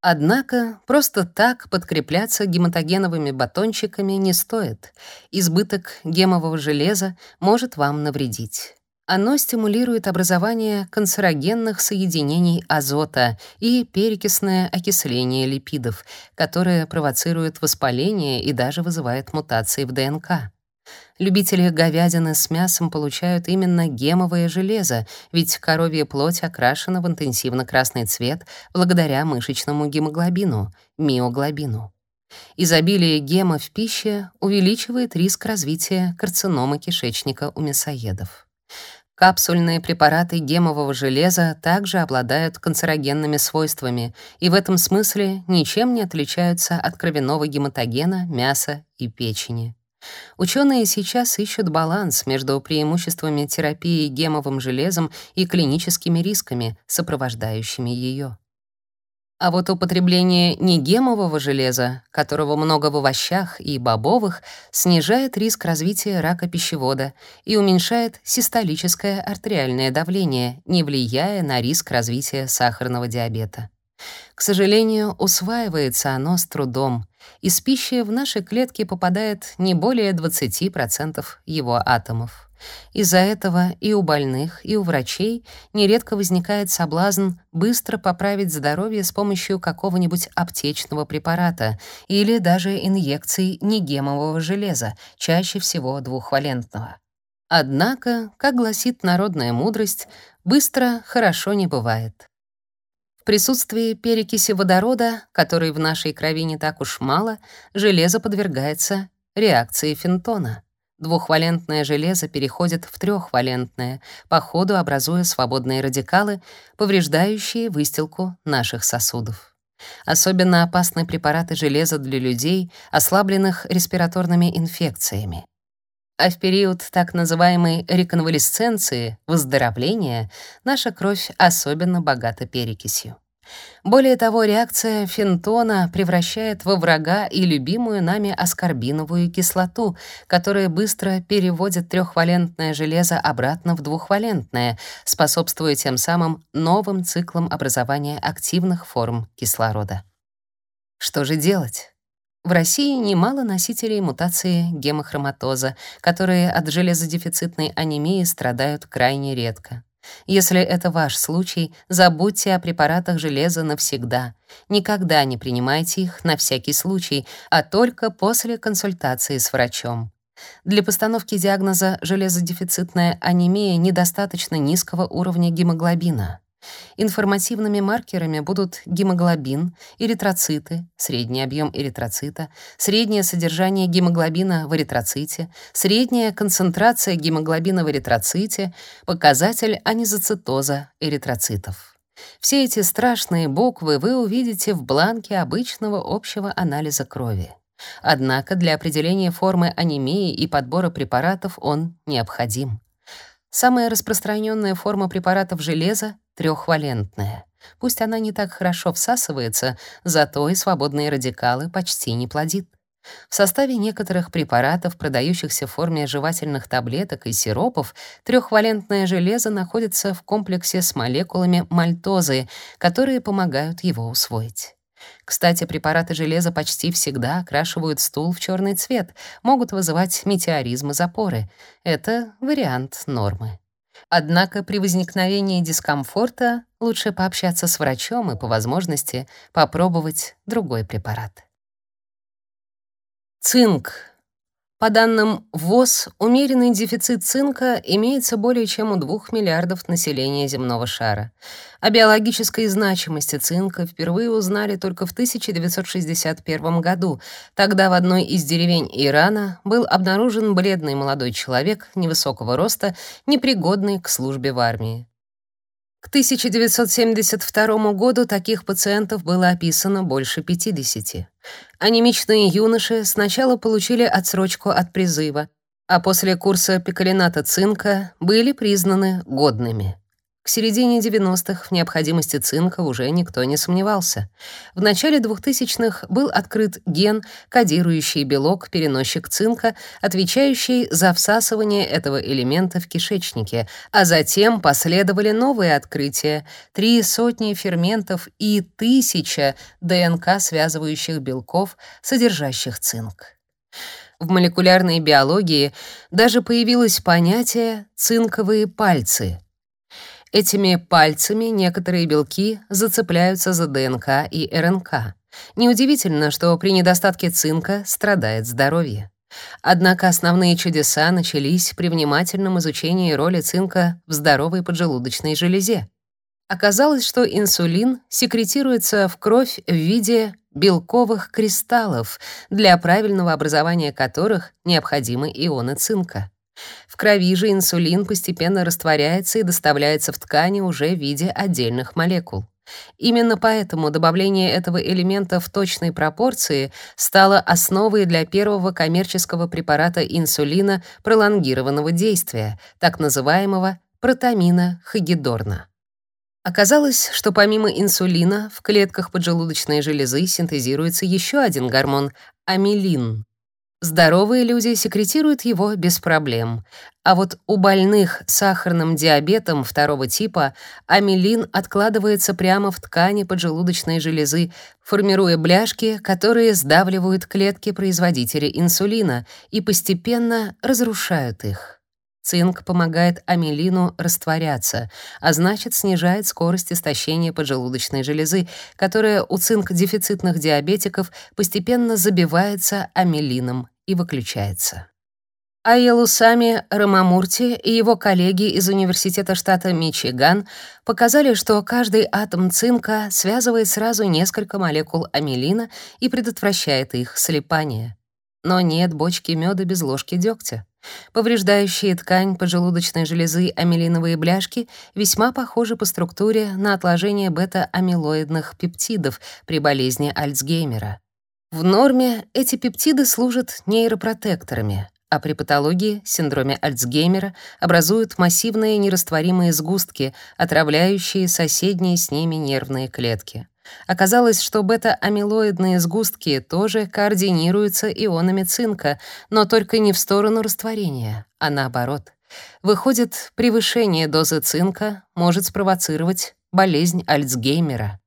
Однако просто так подкрепляться гематогеновыми батончиками не стоит. Избыток гемового железа может вам навредить. Оно стимулирует образование канцерогенных соединений азота и перекисное окисление липидов, которое провоцирует воспаление и даже вызывает мутации в ДНК. Любители говядины с мясом получают именно гемовое железо, ведь коровья плоть окрашена в интенсивно-красный цвет благодаря мышечному гемоглобину, миоглобину. Изобилие гема в пище увеличивает риск развития карциномы кишечника у мясоедов. Капсульные препараты гемового железа также обладают канцерогенными свойствами и в этом смысле ничем не отличаются от кровяного гематогена, мяса и печени. Ученые сейчас ищут баланс между преимуществами терапии гемовым железом и клиническими рисками, сопровождающими ее. А вот употребление негемового железа, которого много в овощах и бобовых, снижает риск развития рака пищевода и уменьшает систолическое артериальное давление, не влияя на риск развития сахарного диабета. К сожалению, усваивается оно с трудом. Из пищи в наши клетки попадает не более 20% его атомов. Из-за этого и у больных, и у врачей нередко возникает соблазн быстро поправить здоровье с помощью какого-нибудь аптечного препарата или даже инъекций негемового железа, чаще всего двухвалентного. Однако, как гласит народная мудрость, быстро хорошо не бывает. В присутствии перекиси водорода, которой в нашей крови не так уж мало, железо подвергается реакции Фентона. Двухвалентное железо переходит в трехвалентное, по ходу образуя свободные радикалы, повреждающие выстилку наших сосудов. Особенно опасны препараты железа для людей, ослабленных респираторными инфекциями. А в период так называемой реконвалесценции, выздоровления, наша кровь особенно богата перекисью. Более того, реакция фентона превращает во врага и любимую нами аскорбиновую кислоту, которая быстро переводит трехвалентное железо обратно в двухвалентное, способствуя тем самым новым циклам образования активных форм кислорода. Что же делать? В России немало носителей мутации гемохроматоза, которые от железодефицитной анемии страдают крайне редко. Если это ваш случай, забудьте о препаратах железа навсегда. Никогда не принимайте их на всякий случай, а только после консультации с врачом. Для постановки диагноза железодефицитная анемия недостаточно низкого уровня гемоглобина. Информативными маркерами будут гемоглобин, эритроциты, средний объем эритроцита, среднее содержание гемоглобина в эритроците, средняя концентрация гемоглобина в эритроците, показатель анизоцитоза эритроцитов. Все эти страшные буквы вы увидите в бланке обычного общего анализа крови. Однако для определения формы анемии и подбора препаратов он необходим. Самая распространенная форма препаратов железа трехвалентная. Пусть она не так хорошо всасывается, зато и свободные радикалы почти не плодит. В составе некоторых препаратов, продающихся в форме жевательных таблеток и сиропов, трехвалентное железо находится в комплексе с молекулами мальтозы, которые помогают его усвоить. Кстати, препараты железа почти всегда окрашивают стул в черный цвет, могут вызывать метеоризмы запоры. Это вариант нормы. Однако при возникновении дискомфорта лучше пообщаться с врачом и по возможности попробовать другой препарат. Цинк по данным ВОЗ, умеренный дефицит цинка имеется более чем у 2 миллиардов населения земного шара. О биологической значимости цинка впервые узнали только в 1961 году. Тогда в одной из деревень Ирана был обнаружен бледный молодой человек невысокого роста, непригодный к службе в армии. К 1972 году таких пациентов было описано больше 50. Анемичные юноши сначала получили отсрочку от призыва, а после курса пикалината цинка были признаны годными. К середине 90-х в необходимости цинка уже никто не сомневался. В начале 2000-х был открыт ген, кодирующий белок-переносчик цинка, отвечающий за всасывание этого элемента в кишечнике, а затем последовали новые открытия — три сотни ферментов и тысяча ДНК-связывающих белков, содержащих цинк. В молекулярной биологии даже появилось понятие «цинковые пальцы», Этими пальцами некоторые белки зацепляются за ДНК и РНК. Неудивительно, что при недостатке цинка страдает здоровье. Однако основные чудеса начались при внимательном изучении роли цинка в здоровой поджелудочной железе. Оказалось, что инсулин секретируется в кровь в виде белковых кристаллов, для правильного образования которых необходимы ионы цинка. В крови же инсулин постепенно растворяется и доставляется в ткани уже в виде отдельных молекул. Именно поэтому добавление этого элемента в точной пропорции стало основой для первого коммерческого препарата инсулина пролонгированного действия, так называемого протамина хагидорна. Оказалось, что помимо инсулина в клетках поджелудочной железы синтезируется еще один гормон — амилин. Здоровые люди секретируют его без проблем, а вот у больных сахарным диабетом второго типа амилин откладывается прямо в ткани поджелудочной железы, формируя бляшки, которые сдавливают клетки производителя инсулина и постепенно разрушают их. Цинк помогает амилину растворяться, а значит, снижает скорость истощения поджелудочной железы, которая у цинк-дефицитных диабетиков постепенно забивается амилином и выключается. Айелусами Рамамурти и его коллеги из Университета штата Мичиган показали, что каждый атом цинка связывает сразу несколько молекул амилина и предотвращает их слипание. Но нет бочки меда без ложки дегтя. Повреждающие ткань поджелудочной железы амилиновые бляшки весьма похожи по структуре на отложение бета-амилоидных пептидов при болезни Альцгеймера. В норме эти пептиды служат нейропротекторами, а при патологии, синдроме Альцгеймера, образуют массивные нерастворимые сгустки, отравляющие соседние с ними нервные клетки. Оказалось, что бета-амилоидные сгустки тоже координируются ионами цинка, но только не в сторону растворения, а наоборот. Выходит, превышение дозы цинка может спровоцировать болезнь Альцгеймера.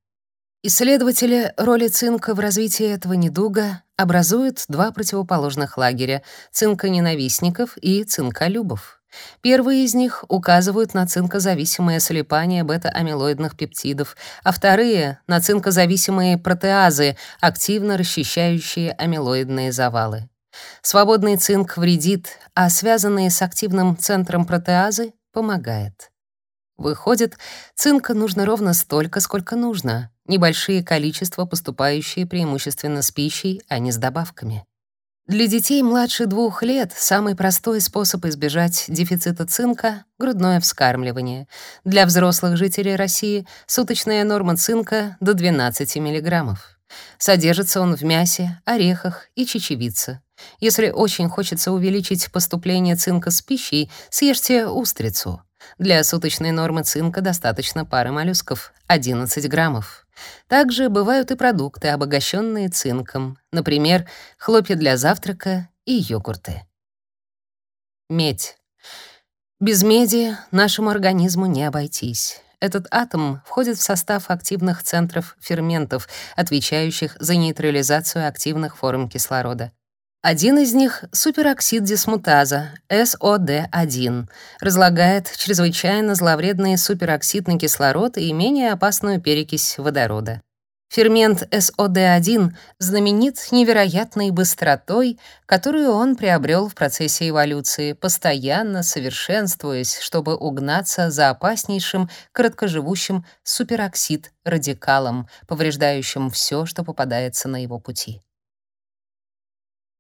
Исследователи роли цинка в развитии этого недуга образуют два противоположных лагеря — цинконенавистников и цинколюбов. Первые из них указывают на цинкозависимое слипание бета-амилоидных пептидов, а вторые — на цинкозависимые протеазы, активно расчищающие амилоидные завалы. Свободный цинк вредит, а связанные с активным центром протеазы помогает. Выходит, цинка нужно ровно столько, сколько нужно, небольшие количества, поступающие преимущественно с пищей, а не с добавками. Для детей младше двух лет самый простой способ избежать дефицита цинка — грудное вскармливание. Для взрослых жителей России суточная норма цинка до 12 мг. Содержится он в мясе, орехах и чечевице. Если очень хочется увеличить поступление цинка с пищей, съешьте устрицу. Для суточной нормы цинка достаточно пары моллюсков — 11 граммов. Также бывают и продукты, обогащенные цинком, например, хлопья для завтрака и йогурты. Медь. Без меди нашему организму не обойтись. Этот атом входит в состав активных центров ферментов, отвечающих за нейтрализацию активных форм кислорода. Один из них — супероксид дисмутаза, СОД1, разлагает чрезвычайно зловредный супероксидный кислород и менее опасную перекись водорода. Фермент СОД1 знаменит невероятной быстротой, которую он приобрел в процессе эволюции, постоянно совершенствуясь, чтобы угнаться за опаснейшим короткоживущим супероксид-радикалом, повреждающим все, что попадается на его пути.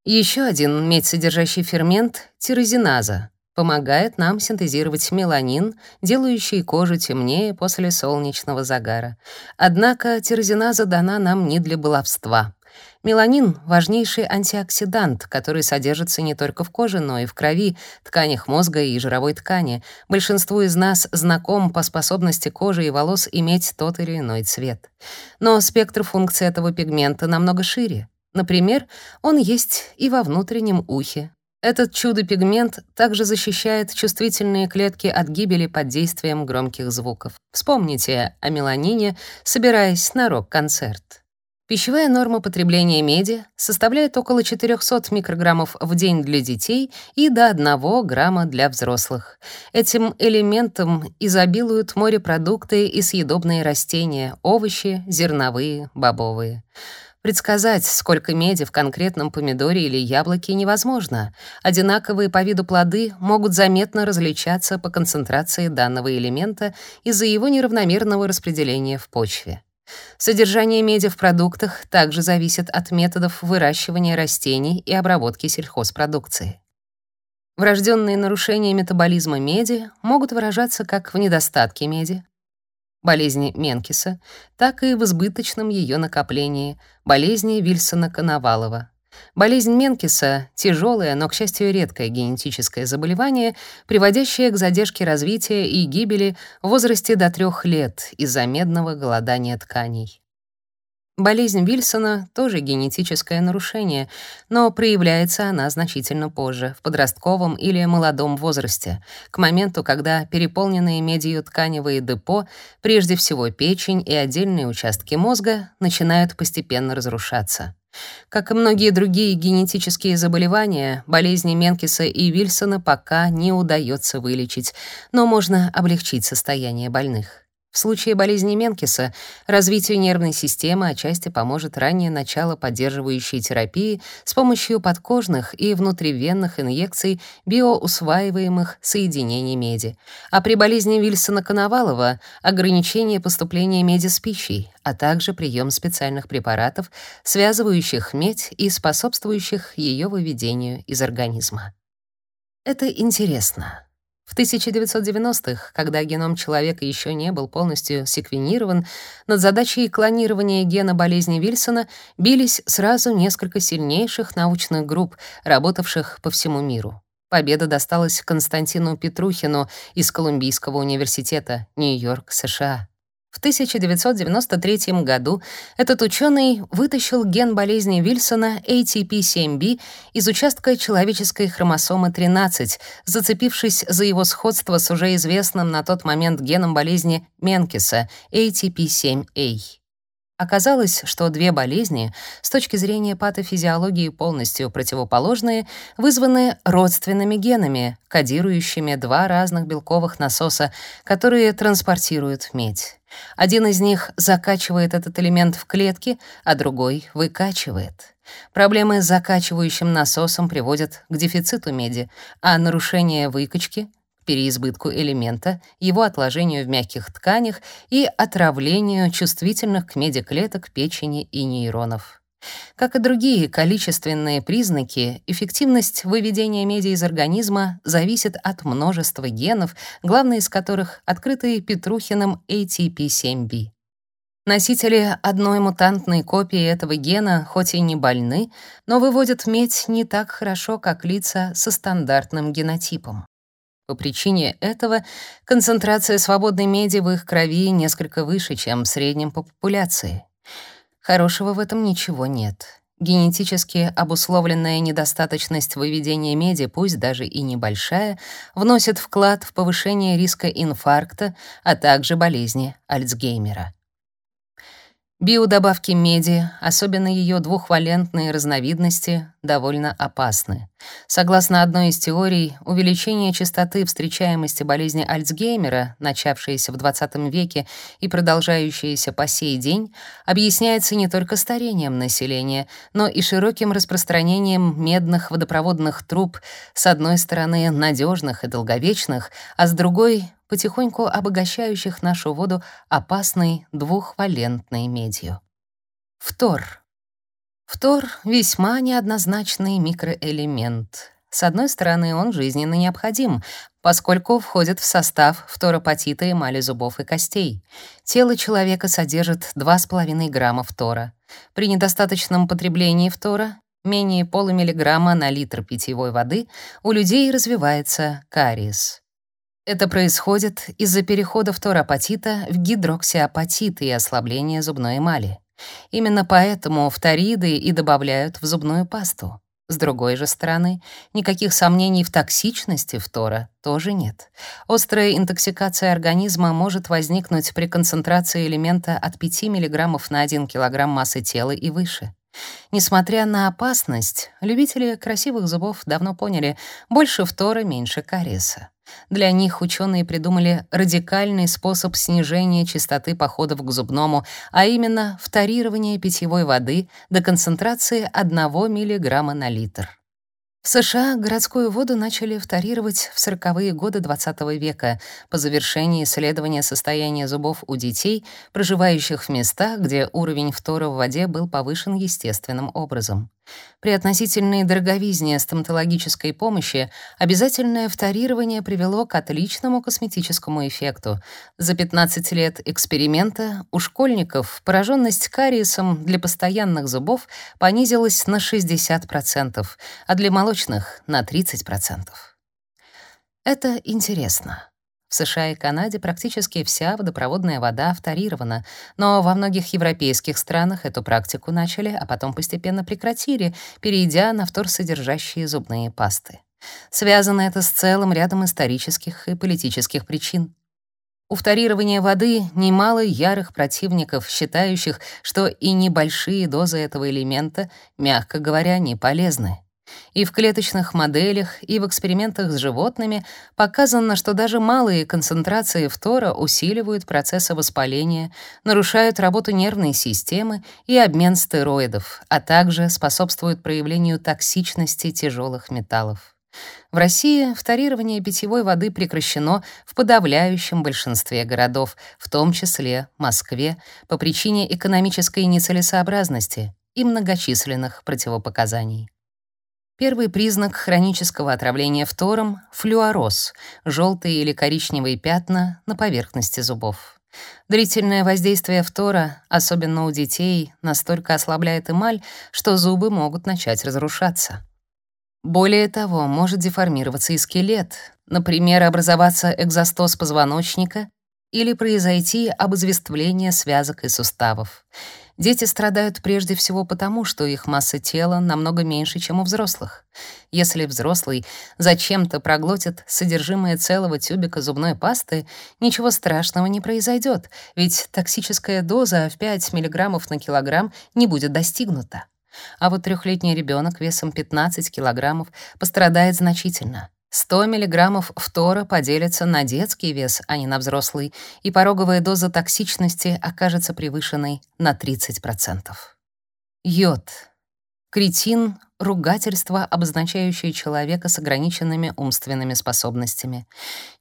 Еще один медь-содержащий фермент — тирозиназа помогает нам синтезировать меланин, делающий кожу темнее после солнечного загара. Однако тирозиназа дана нам не для баловства. Меланин — важнейший антиоксидант, который содержится не только в коже, но и в крови, тканях мозга и жировой ткани. Большинству из нас знаком по способности кожи и волос иметь тот или иной цвет. Но спектр функций этого пигмента намного шире. Например, он есть и во внутреннем ухе. Этот чудо-пигмент также защищает чувствительные клетки от гибели под действием громких звуков. Вспомните о меланине, собираясь на рок-концерт. Пищевая норма потребления меди составляет около 400 микрограммов в день для детей и до 1 грамма для взрослых. Этим элементом изобилуют морепродукты и съедобные растения, овощи, зерновые, бобовые. Предсказать, сколько меди в конкретном помидоре или яблоке невозможно. Одинаковые по виду плоды могут заметно различаться по концентрации данного элемента из-за его неравномерного распределения в почве. Содержание меди в продуктах также зависит от методов выращивания растений и обработки сельхозпродукции. Врожденные нарушения метаболизма меди могут выражаться как в недостатке меди, болезни Менкиса, так и в избыточном ее накоплении, болезни Вильсона-Коновалова. Болезнь Менкиса — тяжелое, но, к счастью, редкое генетическое заболевание, приводящее к задержке развития и гибели в возрасте до трех лет из-за медного голодания тканей. Болезнь Вильсона тоже генетическое нарушение, но проявляется она значительно позже, в подростковом или молодом возрасте, к моменту, когда переполненные медью тканевые депо, прежде всего печень и отдельные участки мозга, начинают постепенно разрушаться. Как и многие другие генетические заболевания, болезни Менкиса и Вильсона пока не удается вылечить, но можно облегчить состояние больных. В случае болезни Менкиса развитию нервной системы отчасти поможет раннее начало поддерживающей терапии с помощью подкожных и внутривенных инъекций биоусваиваемых соединений меди. А при болезни Вильсона-Коновалова ограничение поступления меди с пищей, а также прием специальных препаратов, связывающих медь и способствующих ее выведению из организма. Это интересно. В 1990-х, когда геном человека еще не был полностью секвенирован, над задачей клонирования гена болезни Вильсона бились сразу несколько сильнейших научных групп, работавших по всему миру. Победа досталась Константину Петрухину из Колумбийского университета, Нью-Йорк, США. В 1993 году этот ученый вытащил ген болезни Вильсона ATP7B из участка человеческой хромосомы 13, зацепившись за его сходство с уже известным на тот момент геном болезни Менкеса ATP7A. Оказалось, что две болезни, с точки зрения патофизиологии полностью противоположные, вызваны родственными генами, кодирующими два разных белковых насоса, которые транспортируют медь. Один из них закачивает этот элемент в клетки, а другой выкачивает. Проблемы с закачивающим насосом приводят к дефициту меди, а нарушение выкачки переизбытку элемента, его отложению в мягких тканях и отравлению чувствительных к меди клеток печени и нейронов. Как и другие количественные признаки, эффективность выведения меди из организма зависит от множества генов, главный из которых открытый Петрухиным ATP7B. Носители одной мутантной копии этого гена хоть и не больны, но выводят медь не так хорошо, как лица со стандартным генотипом. По причине этого концентрация свободной меди в их крови несколько выше, чем в среднем по популяции. Хорошего в этом ничего нет. Генетически обусловленная недостаточность выведения меди, пусть даже и небольшая, вносит вклад в повышение риска инфаркта, а также болезни Альцгеймера. Биодобавки меди, особенно ее двухвалентные разновидности, довольно опасны. Согласно одной из теорий, увеличение частоты встречаемости болезни Альцгеймера, начавшееся в 20 веке и продолжающееся по сей день, объясняется не только старением населения, но и широким распространением медных водопроводных труб, с одной стороны надежных и долговечных, а с другой потихоньку обогащающих нашу воду опасной двухвалентной медью. Фтор. Фтор — весьма неоднозначный микроэлемент. С одной стороны, он жизненно необходим, поскольку входит в состав фторопатита эмали зубов и костей. Тело человека содержит 2,5 грамма фтора. При недостаточном потреблении фтора, менее полумиллиграмма на литр питьевой воды, у людей развивается кариес. Это происходит из-за перехода фторапатита в гидроксиапатит и ослабления зубной эмали. Именно поэтому фториды и добавляют в зубную пасту. С другой же стороны, никаких сомнений в токсичности фтора тоже нет. Острая интоксикация организма может возникнуть при концентрации элемента от 5 мг на 1 кг массы тела и выше. Несмотря на опасность, любители красивых зубов давно поняли, больше фтора, меньше кариеса. Для них ученые придумали радикальный способ снижения частоты походов к зубному, а именно фторирование питьевой воды до концентрации 1 мг на литр. В США городскую воду начали фторировать в 40-е годы XX -го века по завершении исследования состояния зубов у детей, проживающих в местах, где уровень фтора в воде был повышен естественным образом. При относительной дороговизне стоматологической помощи обязательное фторирование привело к отличному косметическому эффекту. За 15 лет эксперимента у школьников пораженность кариесом для постоянных зубов понизилась на 60%, а для молочных — на 30%. Это интересно. В США и Канаде практически вся водопроводная вода фторирована, но во многих европейских странах эту практику начали, а потом постепенно прекратили, перейдя на вторсодержащие зубные пасты. Связано это с целым рядом исторических и политических причин. У фторирования воды немало ярых противников, считающих, что и небольшие дозы этого элемента, мягко говоря, не полезны. И в клеточных моделях, и в экспериментах с животными показано, что даже малые концентрации фтора усиливают процессы воспаления, нарушают работу нервной системы и обмен стероидов, а также способствуют проявлению токсичности тяжелых металлов. В России фторирование питьевой воды прекращено в подавляющем большинстве городов, в том числе Москве, по причине экономической нецелесообразности и многочисленных противопоказаний. Первый признак хронического отравления фтором — флюороз, желтые или коричневые пятна на поверхности зубов. Длительное воздействие фтора, особенно у детей, настолько ослабляет эмаль, что зубы могут начать разрушаться. Более того, может деформироваться и скелет, например, образоваться экзостоз позвоночника или произойти обозвествление связок и суставов. Дети страдают прежде всего потому, что их масса тела намного меньше, чем у взрослых. Если взрослый зачем-то проглотит содержимое целого тюбика зубной пасты, ничего страшного не произойдет, ведь токсическая доза в 5 мг на килограмм не будет достигнута. А вот трехлетний ребенок весом 15 килограммов пострадает значительно. 100 мг фтора поделится на детский вес, а не на взрослый, и пороговая доза токсичности окажется превышенной на 30%. Йод. Кретин — ругательство, обозначающее человека с ограниченными умственными способностями.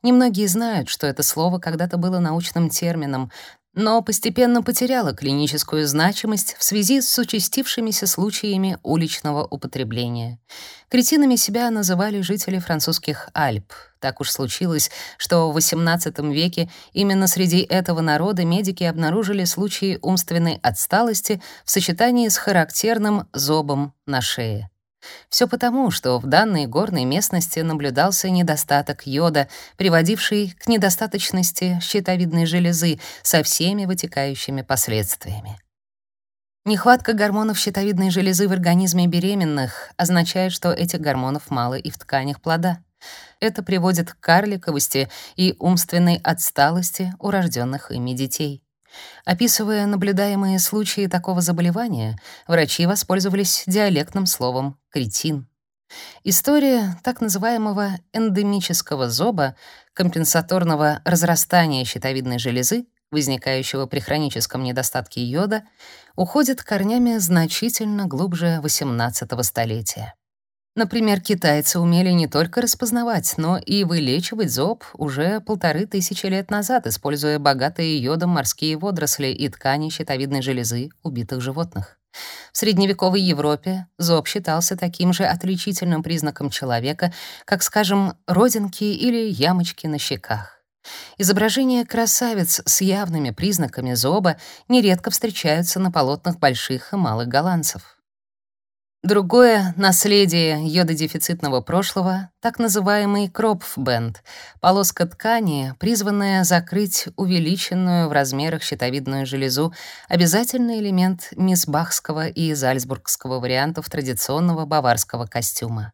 Немногие знают, что это слово когда-то было научным термином, но постепенно потеряла клиническую значимость в связи с участившимися случаями уличного употребления. Кретинами себя называли жители французских Альп. Так уж случилось, что в XVIII веке именно среди этого народа медики обнаружили случаи умственной отсталости в сочетании с характерным зобом на шее. Все потому, что в данной горной местности наблюдался недостаток йода, приводивший к недостаточности щитовидной железы со всеми вытекающими последствиями. Нехватка гормонов щитовидной железы в организме беременных означает, что этих гормонов мало и в тканях плода. Это приводит к карликовости и умственной отсталости у рожденных ими детей. Описывая наблюдаемые случаи такого заболевания, врачи воспользовались диалектным словом «кретин». История так называемого эндемического зоба, компенсаторного разрастания щитовидной железы, возникающего при хроническом недостатке йода, уходит корнями значительно глубже XVIII столетия. Например, китайцы умели не только распознавать, но и вылечивать зоб уже полторы тысячи лет назад, используя богатые йодом морские водоросли и ткани щитовидной железы убитых животных. В средневековой Европе зоб считался таким же отличительным признаком человека, как, скажем, родинки или ямочки на щеках. Изображения красавиц с явными признаками зоба нередко встречаются на полотнах больших и малых голландцев. Другое наследие йододефицитного прошлого — так называемый кропфбенд — полоска ткани, призванная закрыть увеличенную в размерах щитовидную железу, обязательный элемент мисбахского и зальцбургского вариантов традиционного баварского костюма.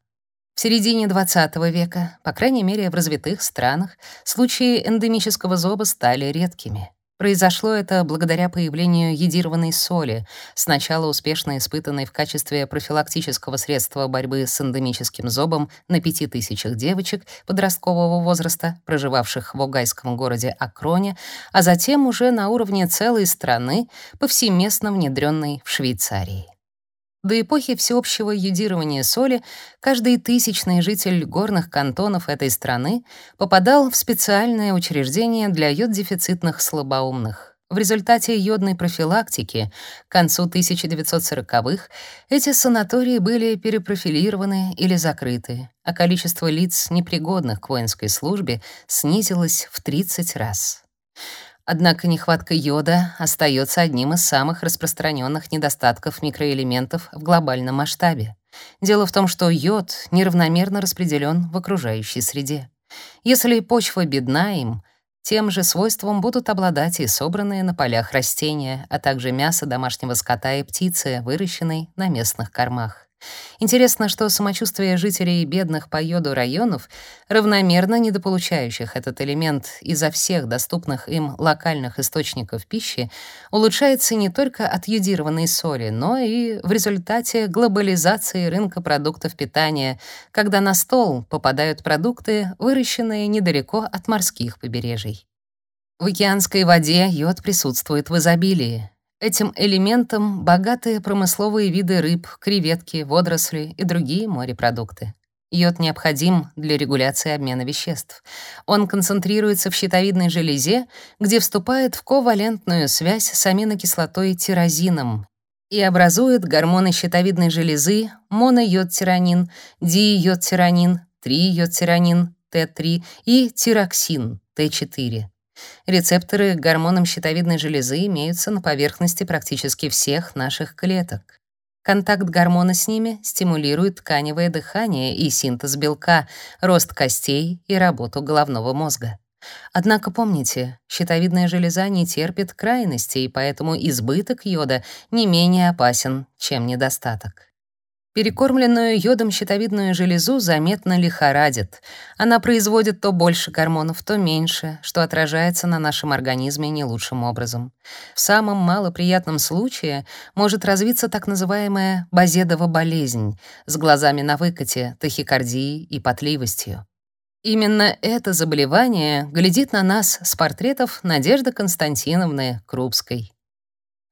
В середине XX века, по крайней мере в развитых странах, случаи эндемического зоба стали редкими. Произошло это благодаря появлению йодированной соли, сначала успешно испытанной в качестве профилактического средства борьбы с эндемическим зобом на пяти тысячах девочек подросткового возраста, проживавших в огайском городе Акроне, а затем уже на уровне целой страны, повсеместно внедренной в Швейцарии. До эпохи всеобщего йодирования соли каждый тысячный житель горных кантонов этой страны попадал в специальное учреждение для йод-дефицитных слабоумных. В результате йодной профилактики к концу 1940-х эти санатории были перепрофилированы или закрыты, а количество лиц, непригодных к воинской службе, снизилось в 30 раз. Однако нехватка йода остается одним из самых распространенных недостатков микроэлементов в глобальном масштабе. Дело в том, что йод неравномерно распределен в окружающей среде. Если почва бедна им, тем же свойством будут обладать и собранные на полях растения, а также мясо домашнего скота и птицы, выращенной на местных кормах. Интересно, что самочувствие жителей бедных по йоду районов, равномерно недополучающих этот элемент изо всех доступных им локальных источников пищи, улучшается не только от йодированной соли, но и в результате глобализации рынка продуктов питания, когда на стол попадают продукты, выращенные недалеко от морских побережий. В океанской воде йод присутствует в изобилии. Этим элементом богатые промысловые виды рыб, креветки, водоросли и другие морепродукты. Йод необходим для регуляции обмена веществ. Он концентрируется в щитовидной железе, где вступает в ковалентную связь с аминокислотой тирозином и образует гормоны щитовидной железы моноиодтиронин, дииодтиронин, трииодтиронин, Т3 и тироксин, Т4. Рецепторы к гормонам щитовидной железы имеются на поверхности практически всех наших клеток. Контакт гормона с ними стимулирует тканевое дыхание и синтез белка, рост костей и работу головного мозга. Однако помните, щитовидная железа не терпит крайностей, поэтому избыток йода не менее опасен, чем недостаток. Перекормленную йодом щитовидную железу заметно лихорадит. Она производит то больше гормонов, то меньше, что отражается на нашем организме не лучшим образом. В самом малоприятном случае может развиться так называемая базедова болезнь с глазами на выкате, тахикардией и потливостью. Именно это заболевание глядит на нас с портретов Надежды Константиновны Крупской.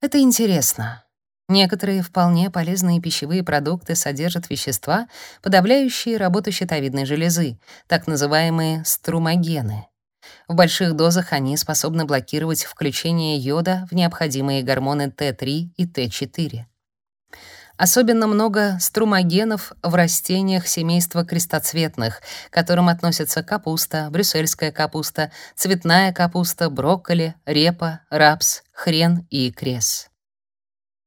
Это интересно. Некоторые вполне полезные пищевые продукты содержат вещества, подавляющие работу щитовидной железы, так называемые струмогены. В больших дозах они способны блокировать включение йода в необходимые гормоны Т3 и Т4. Особенно много струмогенов в растениях семейства крестоцветных, к которым относятся капуста, брюссельская капуста, цветная капуста, брокколи, репа, рапс, хрен и крес.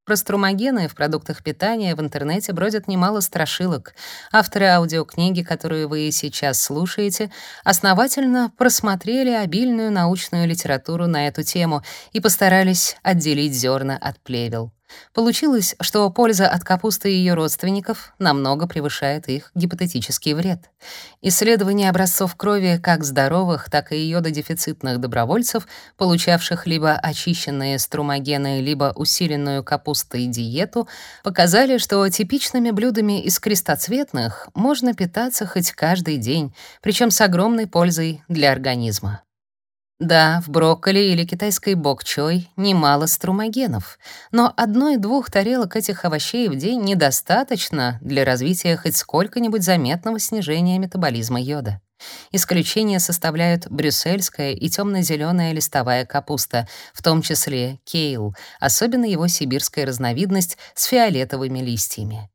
Про струмогены в продуктах питания в интернете бродят немало страшилок. Авторы аудиокниги, которую вы сейчас слушаете, основательно просмотрели обильную научную литературу на эту тему и постарались отделить зерна от плевел. Получилось, что польза от капусты и ее родственников намного превышает их гипотетический вред. Исследования образцов крови как здоровых, так и йододефицитных добровольцев, получавших либо очищенные струмогены, либо усиленную капустой диету, показали, что типичными блюдами из крестоцветных можно питаться хоть каждый день, причем с огромной пользой для организма. Да, в брокколи или китайской бокчой немало струмогенов, но одной-двух тарелок этих овощей в день недостаточно для развития хоть сколько-нибудь заметного снижения метаболизма йода. Исключение составляют брюссельская и темно-зеленая листовая капуста, в том числе кейл, особенно его сибирская разновидность с фиолетовыми листьями.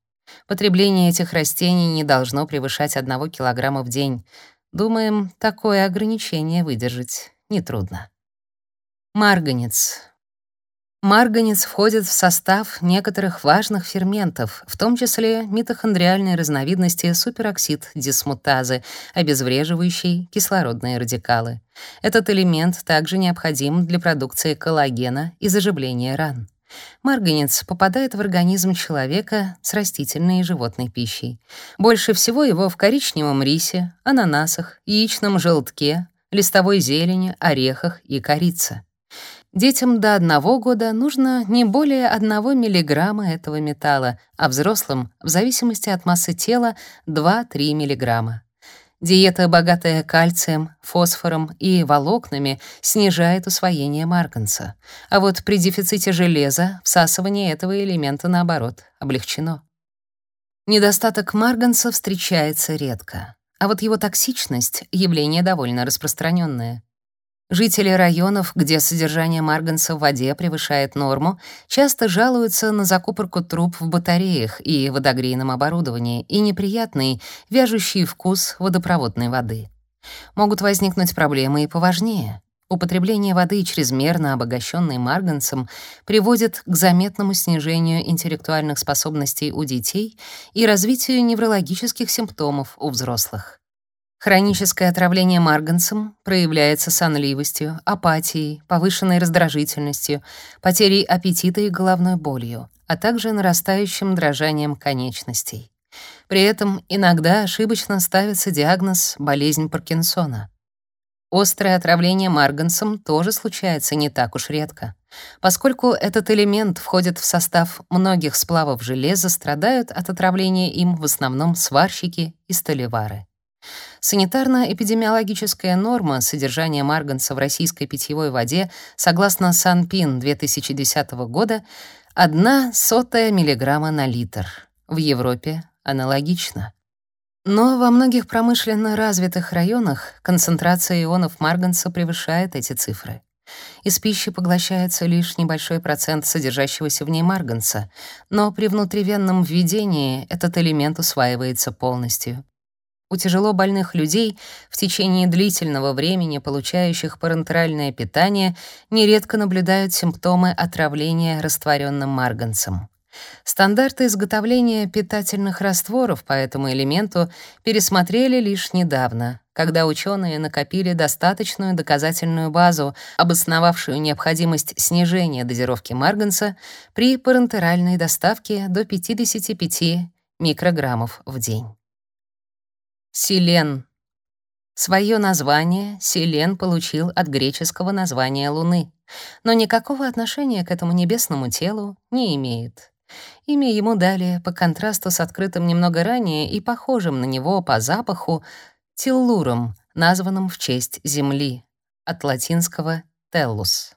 Потребление этих растений не должно превышать 1 килограмма в день. Думаем, такое ограничение выдержать нетрудно. Марганец. Марганец входит в состав некоторых важных ферментов, в том числе митохондриальной разновидности супероксид дисмутазы, обезвреживающей кислородные радикалы. Этот элемент также необходим для продукции коллагена и заживления ран. Марганец попадает в организм человека с растительной и животной пищей. Больше всего его в коричневом рисе, ананасах, яичном желтке, листовой зелени, орехах и корице. Детям до одного года нужно не более 1 мг этого металла, а взрослым, в зависимости от массы тела, 2-3 мг. Диета, богатая кальцием, фосфором и волокнами, снижает усвоение марганца. А вот при дефиците железа всасывание этого элемента, наоборот, облегчено. Недостаток марганца встречается редко. А вот его токсичность — явление довольно распространенное. Жители районов, где содержание марганца в воде превышает норму, часто жалуются на закупорку труб в батареях и водогрейном оборудовании и неприятный, вяжущий вкус водопроводной воды. Могут возникнуть проблемы и поважнее. Употребление воды, чрезмерно обогащенной марганцем, приводит к заметному снижению интеллектуальных способностей у детей и развитию неврологических симптомов у взрослых. Хроническое отравление марганцем проявляется сонливостью, апатией, повышенной раздражительностью, потерей аппетита и головной болью, а также нарастающим дрожанием конечностей. При этом иногда ошибочно ставится диагноз болезнь Паркинсона. Острое отравление марганцем тоже случается не так уж редко. Поскольку этот элемент входит в состав многих сплавов железа, страдают от отравления им в основном сварщики и столевары. Санитарно-эпидемиологическая норма содержания марганца в российской питьевой воде, согласно Санпин 2010 года, 1 сотая миллиграмма на литр. В Европе аналогично. Но во многих промышленно развитых районах концентрация ионов марганца превышает эти цифры. Из пищи поглощается лишь небольшой процент содержащегося в ней марганца, но при внутривенном введении этот элемент усваивается полностью. У тяжело больных людей, в течение длительного времени получающих парентеральное питание, нередко наблюдают симптомы отравления растворенным марганцем. Стандарты изготовления питательных растворов по этому элементу пересмотрели лишь недавно, когда ученые накопили достаточную доказательную базу, обосновавшую необходимость снижения дозировки марганца при парентеральной доставке до 55 микрограммов в день. Селен. Свое название Селен получил от греческого названия Луны, но никакого отношения к этому небесному телу не имеет. Имя ему дали по контрасту с открытым немного ранее и похожим на него по запаху Тиллуром, названным в честь Земли, от латинского «tellus».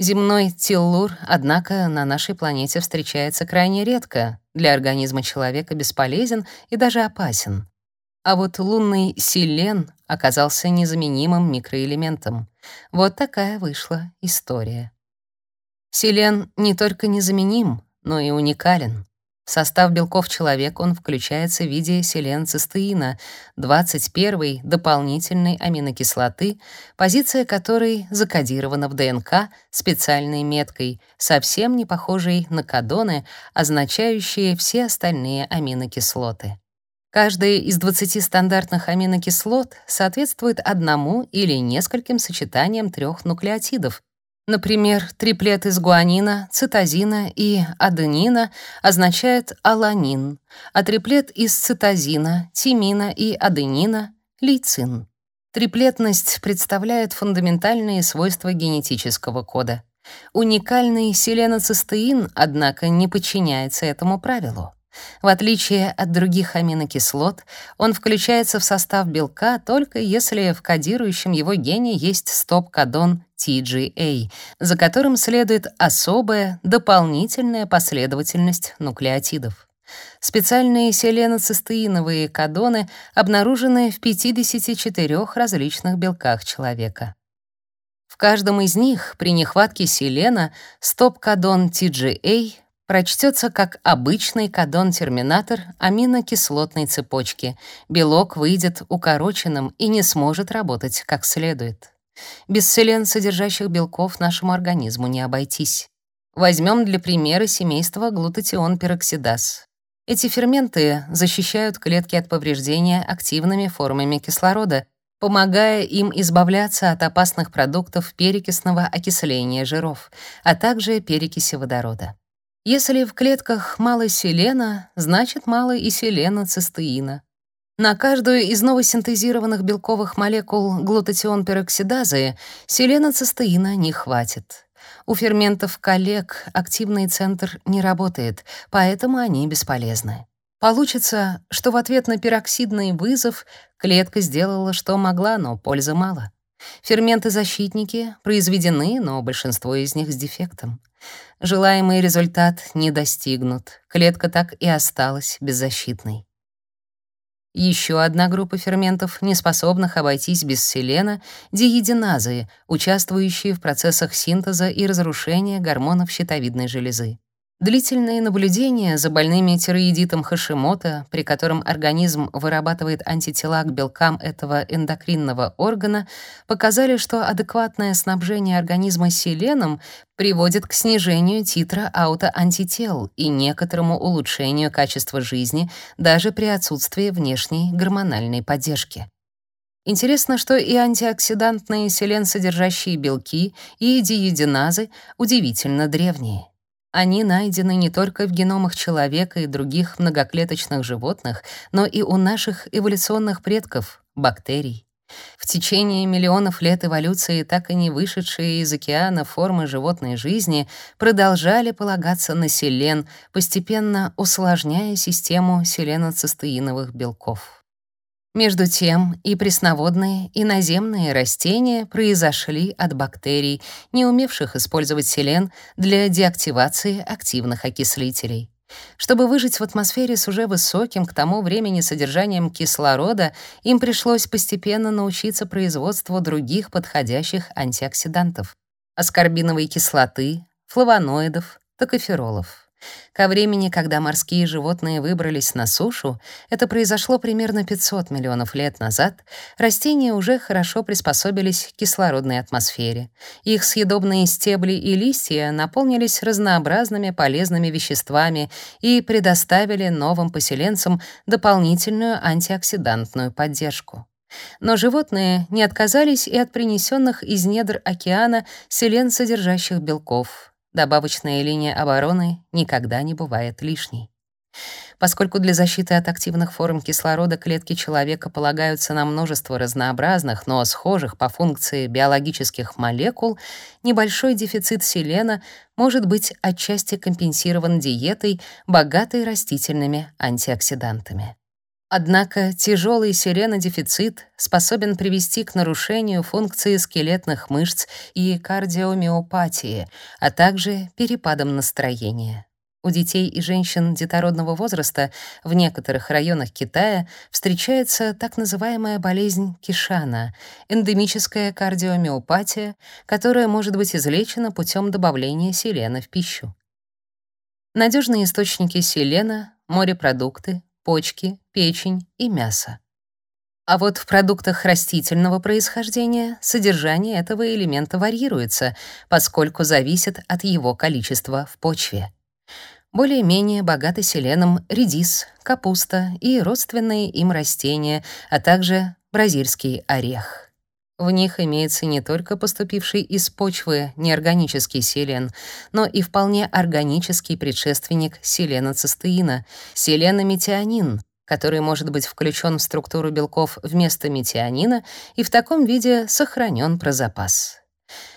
Земной тиллур, однако, на нашей планете встречается крайне редко, для организма человека бесполезен и даже опасен. А вот лунный селен оказался незаменимым микроэлементом. Вот такая вышла история. Селен не только незаменим, но и уникален. В состав белков человека он включается в виде селенцистеина, 21-й дополнительной аминокислоты, позиция которой закодирована в ДНК специальной меткой, совсем не похожей на кодоны, означающие все остальные аминокислоты. Каждая из 20 стандартных аминокислот соответствует одному или нескольким сочетаниям трех нуклеотидов, Например, триплет из гуанина, цитозина и аденина означает аланин, а триплет из цитозина, тимина и аденина — лейцин. Триплетность представляет фундаментальные свойства генетического кода. Уникальный селеноцистеин, однако, не подчиняется этому правилу. В отличие от других аминокислот, он включается в состав белка только если в кодирующем его гене есть стоп-кодон TGA, за которым следует особая дополнительная последовательность нуклеотидов. Специальные селеноцистеиновые кодоны обнаружены в 54 различных белках человека. В каждом из них при нехватке селена стоп-кодон TGA прочтется как обычный кодон-терминатор аминокислотной цепочки. Белок выйдет укороченным и не сможет работать как следует. Без селен содержащих белков нашему организму не обойтись. Возьмем для примера семейство глутатион-пероксидаз. Эти ферменты защищают клетки от повреждения активными формами кислорода, помогая им избавляться от опасных продуктов перекисного окисления жиров, а также перекиси водорода. Если в клетках мало селена, значит мало и селена-цистеина. На каждую из новосинтезированных белковых молекул глутатион-пероксидазы селена-цистеина не хватит. У ферментов коллег активный центр не работает, поэтому они бесполезны. Получится, что в ответ на пероксидный вызов клетка сделала, что могла, но пользы мало. Ферменты-защитники произведены, но большинство из них с дефектом. Желаемый результат не достигнут. Клетка так и осталась беззащитной. Еще одна группа ферментов, не способных обойтись без селена — диединазы, участвующие в процессах синтеза и разрушения гормонов щитовидной железы. Длительные наблюдения за больными тироидитом Хашимота, при котором организм вырабатывает антитела к белкам этого эндокринного органа, показали, что адекватное снабжение организма селеном приводит к снижению титра аутоантител и некоторому улучшению качества жизни даже при отсутствии внешней гормональной поддержки. Интересно, что и антиоксидантные селен содержащие белки, и диединазы удивительно древние. Они найдены не только в геномах человека и других многоклеточных животных, но и у наших эволюционных предков — бактерий. В течение миллионов лет эволюции так и не вышедшие из океана формы животной жизни продолжали полагаться на селен, постепенно усложняя систему селеноцистеиновых белков. Между тем и пресноводные, и наземные растения произошли от бактерий, не умевших использовать селен для деактивации активных окислителей. Чтобы выжить в атмосфере с уже высоким к тому времени содержанием кислорода, им пришлось постепенно научиться производству других подходящих антиоксидантов — аскорбиновой кислоты, флавоноидов, токоферолов. Ко времени, когда морские животные выбрались на сушу, это произошло примерно 500 миллионов лет назад, растения уже хорошо приспособились к кислородной атмосфере. Их съедобные стебли и листья наполнились разнообразными полезными веществами и предоставили новым поселенцам дополнительную антиоксидантную поддержку. Но животные не отказались и от принесенных из недр океана селен содержащих белков — Добавочная линия обороны никогда не бывает лишней. Поскольку для защиты от активных форм кислорода клетки человека полагаются на множество разнообразных, но схожих по функции биологических молекул, небольшой дефицит селена может быть отчасти компенсирован диетой, богатой растительными антиоксидантами. Однако тяжелый сиренодефицит способен привести к нарушению функции скелетных мышц и кардиомиопатии, а также перепадам настроения. У детей и женщин детородного возраста в некоторых районах Китая встречается так называемая болезнь Кишана — эндемическая кардиомиопатия, которая может быть излечена путем добавления селена в пищу. Надежные источники селена — морепродукты, почки, печень и мясо. А вот в продуктах растительного происхождения содержание этого элемента варьируется, поскольку зависит от его количества в почве. Более-менее богаты селеном редис, капуста и родственные им растения, а также бразильский орех. В них имеется не только поступивший из почвы неорганический селен, но и вполне органический предшественник селеноцистеина — селенометионин, который может быть включен в структуру белков вместо метионина и в таком виде сохранен про запас.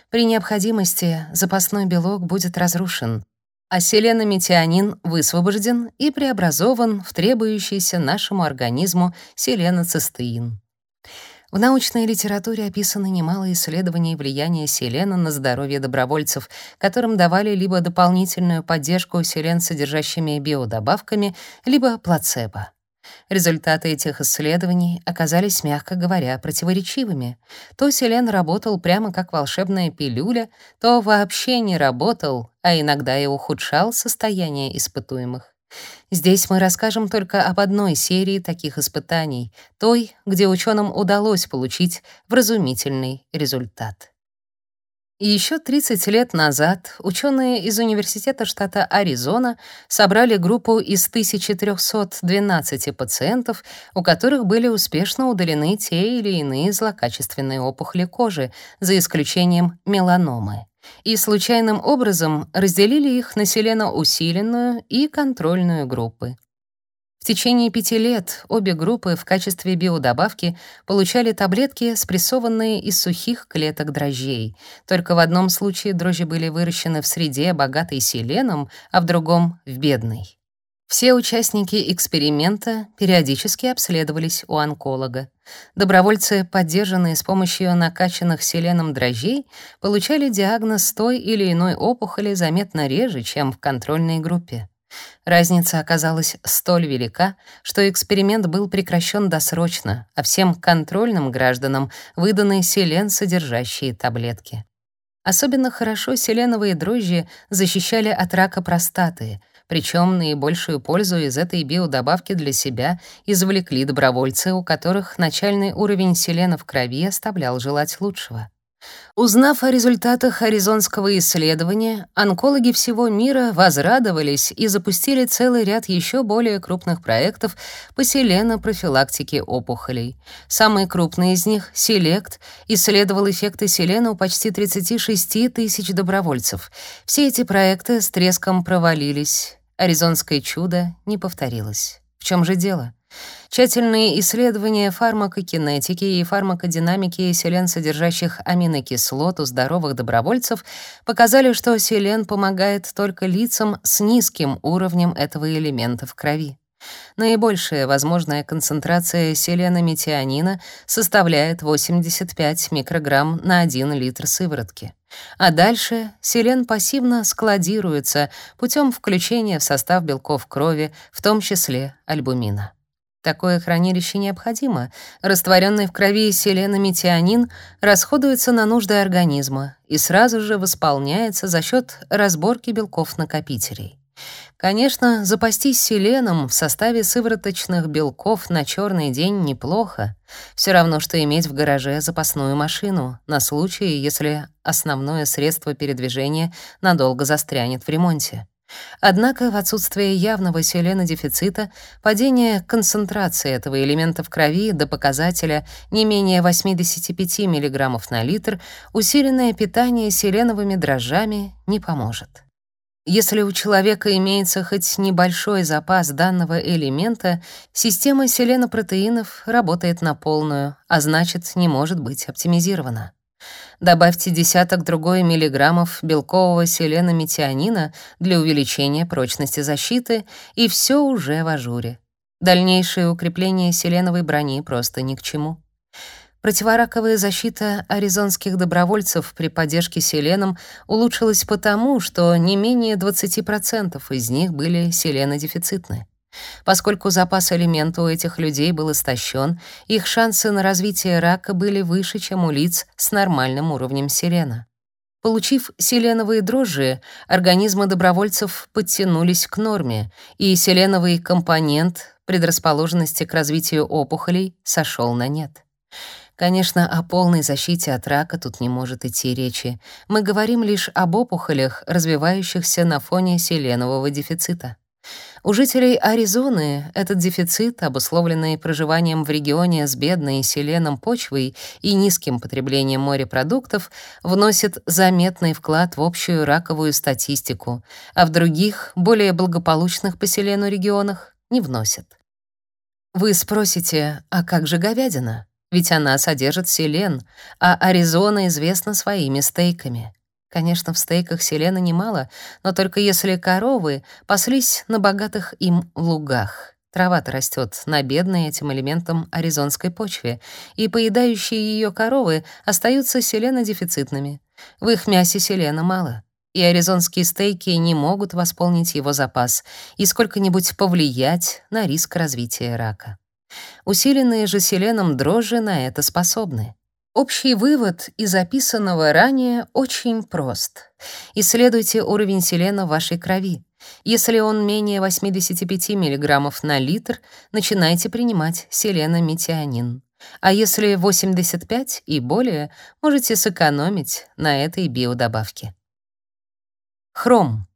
При необходимости запасной белок будет разрушен, а селенометионин высвобожден и преобразован в требующийся нашему организму селеноцистеин. В научной литературе описаны немало исследований влияния селена на здоровье добровольцев, которым давали либо дополнительную поддержку селен содержащими биодобавками, либо плацебо. Результаты этих исследований оказались, мягко говоря, противоречивыми. То селен работал прямо как волшебная пилюля, то вообще не работал, а иногда и ухудшал состояние испытуемых. Здесь мы расскажем только об одной серии таких испытаний, той, где ученым удалось получить вразумительный результат. Еще 30 лет назад ученые из Университета штата Аризона собрали группу из 1312 пациентов, у которых были успешно удалены те или иные злокачественные опухоли кожи, за исключением меланомы и случайным образом разделили их на селеноусиленную и контрольную группы. В течение пяти лет обе группы в качестве биодобавки получали таблетки, спрессованные из сухих клеток дрожжей. Только в одном случае дрожжи были выращены в среде, богатой селеном, а в другом — в бедной. Все участники эксперимента периодически обследовались у онколога. Добровольцы, поддержанные с помощью накачанных селеном дрожжей, получали диагноз той или иной опухоли заметно реже, чем в контрольной группе. Разница оказалась столь велика, что эксперимент был прекращен досрочно, а всем контрольным гражданам выданы селен, содержащие таблетки. Особенно хорошо селеновые дрожжи защищали от рака простаты — причем наибольшую пользу из этой биодобавки для себя извлекли добровольцы, у которых начальный уровень селена в крови оставлял желать лучшего. Узнав о результатах аризонского исследования, онкологи всего мира возрадовались и запустили целый ряд еще более крупных проектов по селенопрофилактике опухолей. Самый крупный из них, Селект, исследовал эффекты селена у почти 36 тысяч добровольцев. Все эти проекты с треском провалились. Аризонское чудо не повторилось. В чем же дело? Тщательные исследования фармакокинетики и фармакодинамики селен, содержащих аминокислот у здоровых добровольцев, показали, что селен помогает только лицам с низким уровнем этого элемента в крови. Наибольшая возможная концентрация селена-метионина составляет 85 микрограмм на 1 литр сыворотки. А дальше селен пассивно складируется путем включения в состав белков крови, в том числе альбумина. Такое хранилище необходимо. Растворенный в крови селенометионин расходуется на нужды организма и сразу же восполняется за счет разборки белков-накопителей. Конечно, запастись селеном в составе сывороточных белков на черный день неплохо. Все равно, что иметь в гараже запасную машину на случай, если основное средство передвижения надолго застрянет в ремонте. Однако в отсутствие явного селенодефицита падение концентрации этого элемента в крови до показателя не менее 85 мг на литр усиленное питание селеновыми дрожжами не поможет. Если у человека имеется хоть небольшой запас данного элемента, система селенопротеинов работает на полную, а значит, не может быть оптимизирована. Добавьте десяток другой миллиграммов белкового селена-метионина для увеличения прочности защиты, и все уже в ажуре. Дальнейшее укрепление селеновой брони просто ни к чему. Противораковая защита аризонских добровольцев при поддержке селеном улучшилась потому, что не менее 20% из них были селенодефицитны. Поскольку запас элемента у этих людей был истощен, их шансы на развитие рака были выше, чем у лиц с нормальным уровнем селена. Получив селеновые дрожжи, организмы добровольцев подтянулись к норме, и селеновый компонент предрасположенности к развитию опухолей сошел на нет. Конечно, о полной защите от рака тут не может идти речи. Мы говорим лишь об опухолях, развивающихся на фоне селенового дефицита. У жителей Аризоны этот дефицит, обусловленный проживанием в регионе с бедной селеном почвой и низким потреблением морепродуктов, вносит заметный вклад в общую раковую статистику, а в других, более благополучных по селену регионах, не вносит. Вы спросите, а как же говядина? Ведь она содержит селен, а Аризона известна своими стейками. Конечно, в стейках селена немало, но только если коровы паслись на богатых им лугах. Трава-то растет на бедной этим элементом аризонской почве, и поедающие ее коровы остаются селенодефицитными. В их мясе селена мало, и аризонские стейки не могут восполнить его запас и сколько-нибудь повлиять на риск развития рака. Усиленные же селеном дрожжи на это способны. Общий вывод из описанного ранее очень прост. Исследуйте уровень селена в вашей крови. Если он менее 85 мг на литр, начинайте принимать селенометионин. А если 85 и более, можете сэкономить на этой биодобавке. Хром.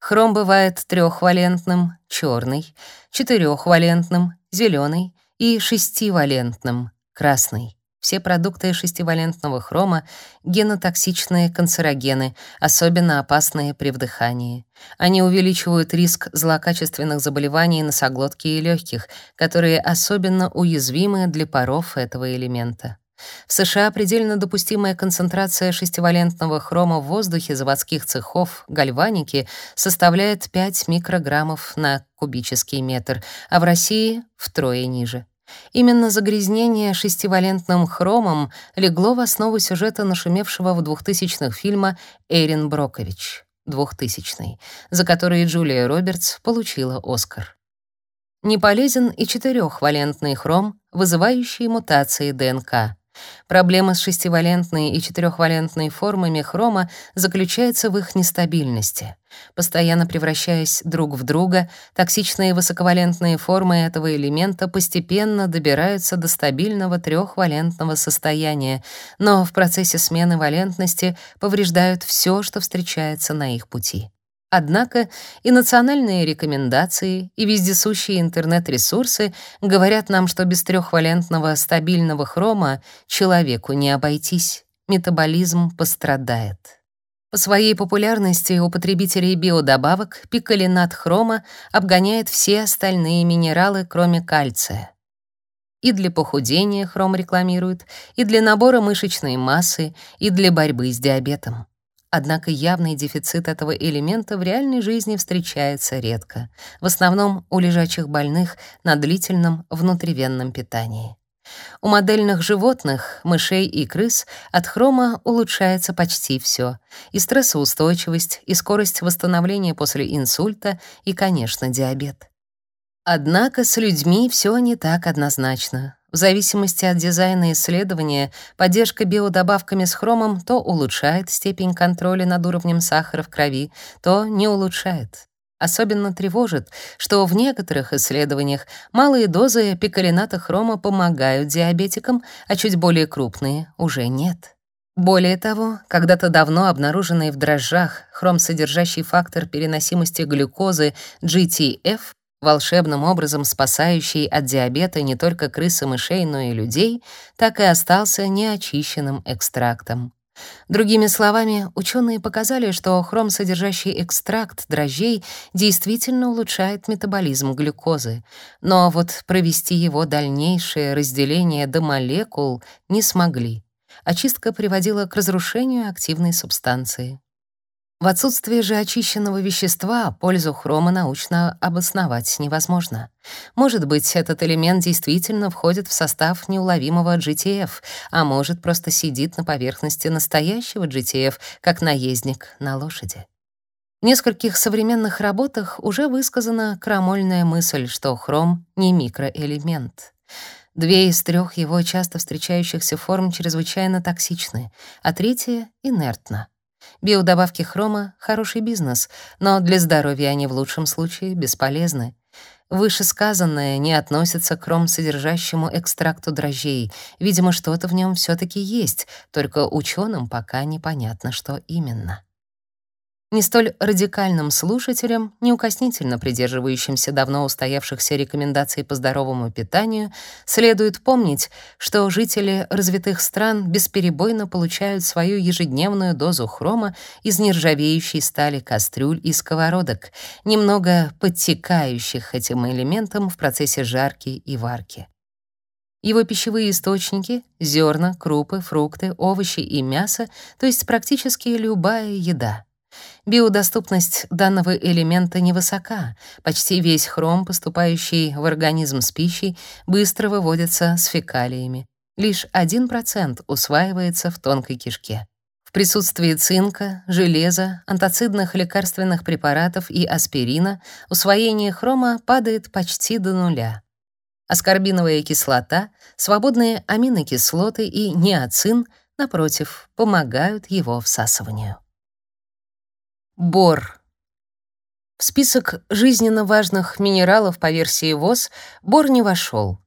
Хром бывает трехвалентным, черный, четырехвалентным, зеленый и шестивалентным, красный. Все продукты шестивалентного хрома — генотоксичные канцерогены, особенно опасные при вдыхании. Они увеличивают риск злокачественных заболеваний носоглотки и легких, которые особенно уязвимы для паров этого элемента. В США предельно допустимая концентрация шестивалентного хрома в воздухе заводских цехов гальваники составляет 5 микрограммов на кубический метр, а в России — втрое ниже. Именно загрязнение шестивалентным хромом легло в основу сюжета нашумевшего в 2000-х фильма «Эрин Брокович» 2000 за который Джулия Робертс получила Оскар. Не полезен и четырехвалентный хром, вызывающий мутации ДНК. Проблема с шестивалентной и четырехвалентной формами хрома заключается в их нестабильности. Постоянно превращаясь друг в друга, токсичные высоковалентные формы этого элемента постепенно добираются до стабильного трехвалентного состояния, но в процессе смены валентности повреждают все, что встречается на их пути. Однако и национальные рекомендации, и вездесущие интернет-ресурсы говорят нам, что без трехвалентного стабильного хрома человеку не обойтись, метаболизм пострадает. По своей популярности у потребителей биодобавок пикалинат хрома обгоняет все остальные минералы, кроме кальция. И для похудения хром рекламируют, и для набора мышечной массы, и для борьбы с диабетом. Однако явный дефицит этого элемента в реальной жизни встречается редко, в основном у лежачих больных на длительном внутривенном питании. У модельных животных, мышей и крыс от хрома улучшается почти все: и стрессоустойчивость, и скорость восстановления после инсульта, и, конечно, диабет. Однако с людьми все не так однозначно. В зависимости от дизайна исследования, поддержка биодобавками с хромом то улучшает степень контроля над уровнем сахара в крови, то не улучшает. Особенно тревожит, что в некоторых исследованиях малые дозы пикалината хрома помогают диабетикам, а чуть более крупные уже нет. Более того, когда-то давно обнаруженный в дрожжах хром, содержащий фактор переносимости глюкозы GTF, волшебным образом спасающий от диабета не только крыс и мышей, но и людей, так и остался неочищенным экстрактом. Другими словами, ученые показали, что хром, содержащий экстракт дрожжей, действительно улучшает метаболизм глюкозы, но вот провести его дальнейшее разделение до молекул не смогли. Очистка приводила к разрушению активной субстанции. В отсутствие же очищенного вещества пользу хрома научно обосновать невозможно. Может быть, этот элемент действительно входит в состав неуловимого GTF, а может, просто сидит на поверхности настоящего GTF, как наездник на лошади. В нескольких современных работах уже высказана крамольная мысль, что хром — не микроэлемент. Две из трех его часто встречающихся форм чрезвычайно токсичны, а третья — инертна. Биодобавки хрома — хороший бизнес, но для здоровья они в лучшем случае бесполезны. Вышесказанное не относится к хром-содержащему экстракту дрожжей. Видимо, что-то в нем все таки есть, только ученым пока непонятно, что именно. Не столь радикальным слушателям, неукоснительно придерживающимся давно устоявшихся рекомендаций по здоровому питанию, следует помнить, что жители развитых стран бесперебойно получают свою ежедневную дозу хрома из нержавеющей стали кастрюль и сковородок, немного подтекающих этим элементом в процессе жарки и варки. Его пищевые источники — зерна, крупы, фрукты, овощи и мясо, то есть практически любая еда. Биодоступность данного элемента невысока. Почти весь хром, поступающий в организм с пищей, быстро выводится с фекалиями. Лишь 1% усваивается в тонкой кишке. В присутствии цинка, железа, антоцидных лекарственных препаратов и аспирина усвоение хрома падает почти до нуля. Аскорбиновая кислота, свободные аминокислоты и неоцин, напротив, помогают его всасыванию. Бор. В список жизненно важных минералов по версии ВОЗ бор не вошел.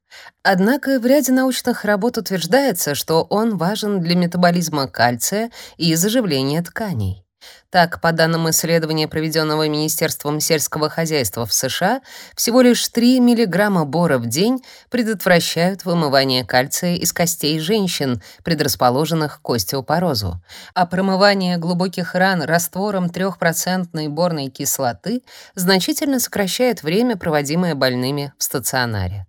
Однако в ряде научных работ утверждается, что он важен для метаболизма кальция и заживления тканей. Так, по данным исследования, проведенного Министерством сельского хозяйства в США, всего лишь 3 мг бора в день предотвращают вымывание кальция из костей женщин, предрасположенных к остеопорозу, а промывание глубоких ран раствором 3% борной кислоты значительно сокращает время, проводимое больными в стационаре.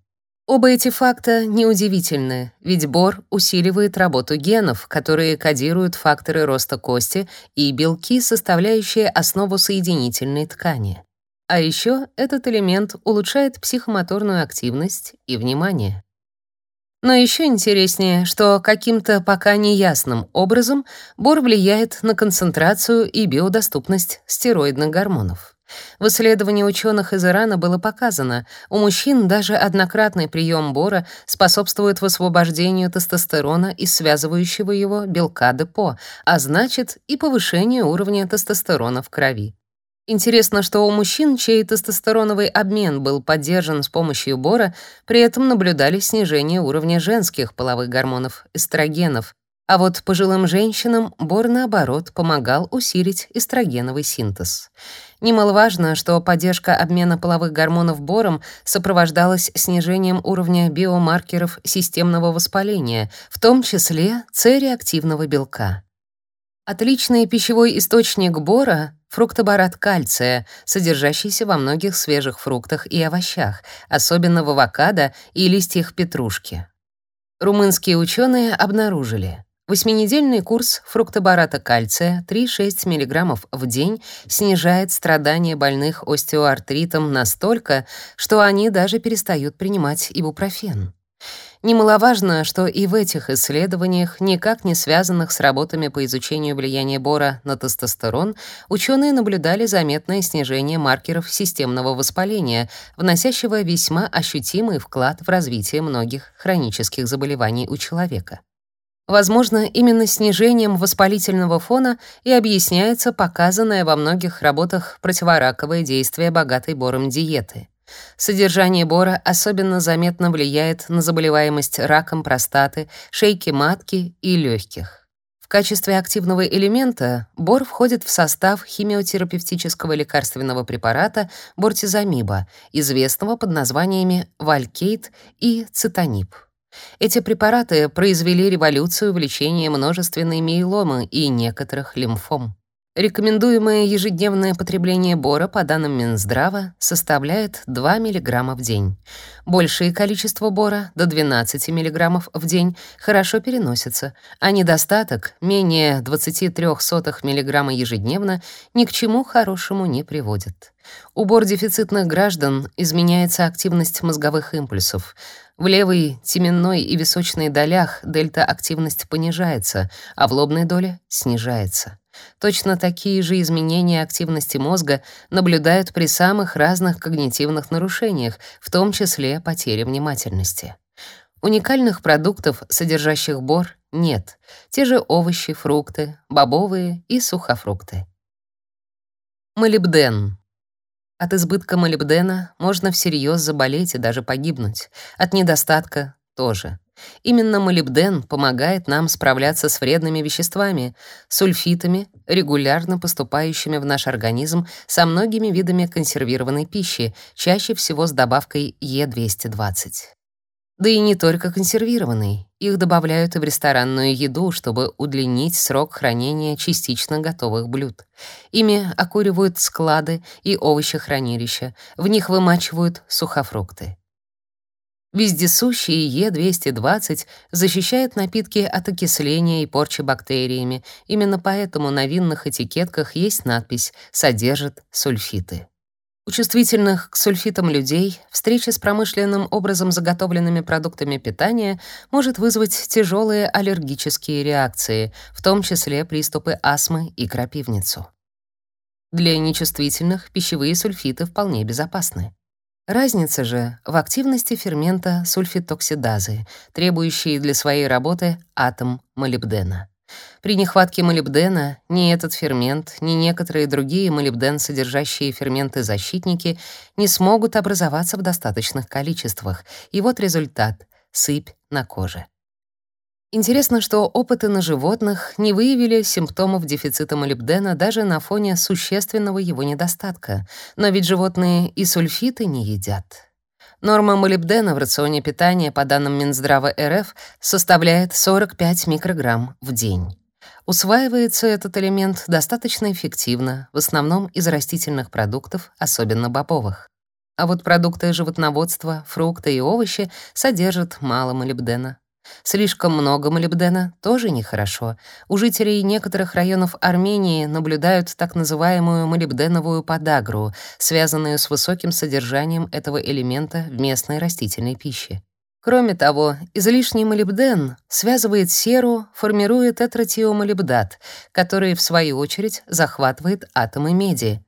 Оба эти факта неудивительны, ведь бор усиливает работу генов, которые кодируют факторы роста кости и белки, составляющие основу соединительной ткани. А еще этот элемент улучшает психомоторную активность и внимание. Но еще интереснее, что каким-то пока неясным образом бор влияет на концентрацию и биодоступность стероидных гормонов. В исследовании ученых из Ирана было показано, у мужчин даже однократный прием бора способствует высвобождению тестостерона из связывающего его белка депо, а значит и повышению уровня тестостерона в крови. Интересно, что у мужчин, чей тестостероновый обмен был поддержан с помощью бора, при этом наблюдали снижение уровня женских половых гормонов эстрогенов, а вот пожилым женщинам бор, наоборот, помогал усилить эстрогеновый синтез. Немаловажно, что поддержка обмена половых гормонов бором сопровождалась снижением уровня биомаркеров системного воспаления, в том числе С-реактивного белка. Отличный пищевой источник бора — фруктоборат кальция, содержащийся во многих свежих фруктах и овощах, особенно в авокадо и листьях петрушки. Румынские ученые обнаружили — Восьминедельный курс фруктобарата кальция 3-6 мг в день снижает страдания больных остеоартритом настолько, что они даже перестают принимать ибупрофен. Немаловажно, что и в этих исследованиях, никак не связанных с работами по изучению влияния бора на тестостерон, ученые наблюдали заметное снижение маркеров системного воспаления, вносящего весьма ощутимый вклад в развитие многих хронических заболеваний у человека. Возможно, именно снижением воспалительного фона и объясняется показанное во многих работах противораковое действие богатой бором диеты. Содержание бора особенно заметно влияет на заболеваемость раком простаты, шейки матки и легких. В качестве активного элемента бор входит в состав химиотерапевтического лекарственного препарата бортизамиба, известного под названиями валькейт и цитонип. Эти препараты произвели революцию в лечении множественной миеломы и некоторых лимфом. Рекомендуемое ежедневное потребление бора по данным Минздрава составляет 2 мг в день. Большее количество бора, до 12 мг в день, хорошо переносится, а недостаток, менее 23 мг ежедневно, ни к чему хорошему не приводит. У бор дефицитных граждан изменяется активность мозговых импульсов. В левой, теменной и височной долях дельта-активность понижается, а в лобной доле снижается. Точно такие же изменения активности мозга наблюдают при самых разных когнитивных нарушениях, в том числе потере внимательности. Уникальных продуктов, содержащих бор, нет. Те же овощи, фрукты, бобовые и сухофрукты. Молибден. От избытка молибдена можно всерьез заболеть и даже погибнуть. От недостатка тоже. Именно молибден помогает нам справляться с вредными веществами, сульфитами, регулярно поступающими в наш организм со многими видами консервированной пищи, чаще всего с добавкой Е220. Да и не только консервированный. Их добавляют и в ресторанную еду, чтобы удлинить срок хранения частично готовых блюд. Ими окуривают склады и овощехранилища, в них вымачивают сухофрукты. Вездесущий Е220 защищает напитки от окисления и порчи бактериями. Именно поэтому на винных этикетках есть надпись «Содержит сульфиты». У чувствительных к сульфитам людей встреча с промышленным образом заготовленными продуктами питания может вызвать тяжелые аллергические реакции, в том числе приступы астмы и крапивницу. Для нечувствительных пищевые сульфиты вполне безопасны. Разница же в активности фермента сульфитоксидазы, требующей для своей работы атом молибдена. При нехватке молибдена ни этот фермент, ни некоторые другие молибден содержащие ферменты-защитники не смогут образоваться в достаточных количествах. И вот результат — сыпь на коже. Интересно, что опыты на животных не выявили симптомов дефицита молибдена даже на фоне существенного его недостатка. Но ведь животные и сульфиты не едят. Норма молибдена в рационе питания по данным Минздрава РФ составляет 45 микрограмм в день. Усваивается этот элемент достаточно эффективно, в основном из растительных продуктов, особенно бобовых. А вот продукты животноводства, фрукты и овощи содержат мало молибдена. Слишком много молибдена тоже нехорошо. У жителей некоторых районов Армении наблюдают так называемую молибденовую подагру, связанную с высоким содержанием этого элемента в местной растительной пище. Кроме того, излишний молибден связывает серу, формируя тетратиомолибдат, который в свою очередь захватывает атомы меди,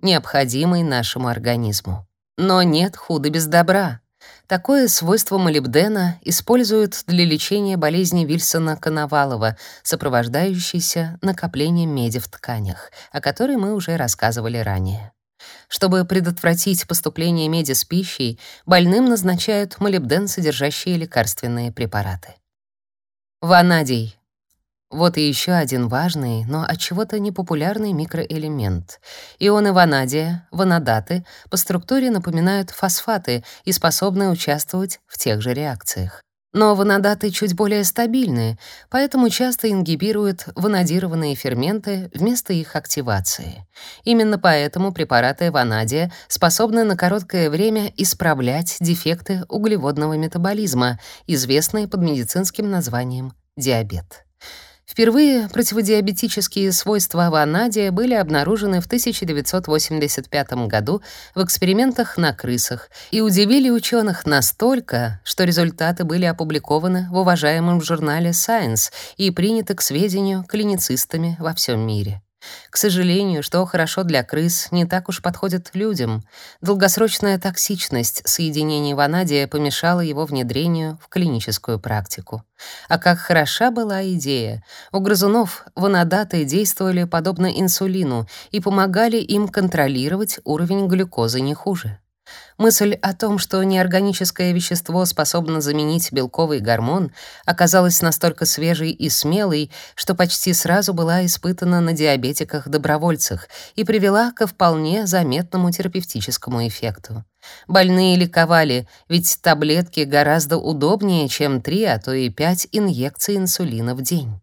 необходимый нашему организму. Но нет худа без добра. Такое свойство молибдена используют для лечения болезни Вильсона-Коновалова, сопровождающейся накоплением меди в тканях, о которой мы уже рассказывали ранее. Чтобы предотвратить поступление меди с пищей, больным назначают молибден, содержащие лекарственные препараты. Ванадий вот и еще один важный, но от чего-то непопулярный микроэлемент. Ионы ванадия, ванадаты, по структуре напоминают фосфаты и способны участвовать в тех же реакциях. Но ванадаты чуть более стабильны, поэтому часто ингибируют ванадированные ферменты вместо их активации. Именно поэтому препараты ванадия способны на короткое время исправлять дефекты углеводного метаболизма, известные под медицинским названием диабет. Впервые противодиабетические свойства ванадия были обнаружены в 1985 году в экспериментах на крысах и удивили ученых настолько, что результаты были опубликованы в уважаемом журнале Science и приняты к сведению клиницистами во всем мире. К сожалению, что хорошо для крыс, не так уж подходит людям. Долгосрочная токсичность соединений ванадия помешала его внедрению в клиническую практику. А как хороша была идея. У грызунов ванадаты действовали подобно инсулину и помогали им контролировать уровень глюкозы не хуже. Мысль о том, что неорганическое вещество способно заменить белковый гормон, оказалась настолько свежей и смелой, что почти сразу была испытана на диабетиках-добровольцах и привела ко вполне заметному терапевтическому эффекту. Больные ликовали, ведь таблетки гораздо удобнее, чем 3, а то и 5 инъекций инсулина в день.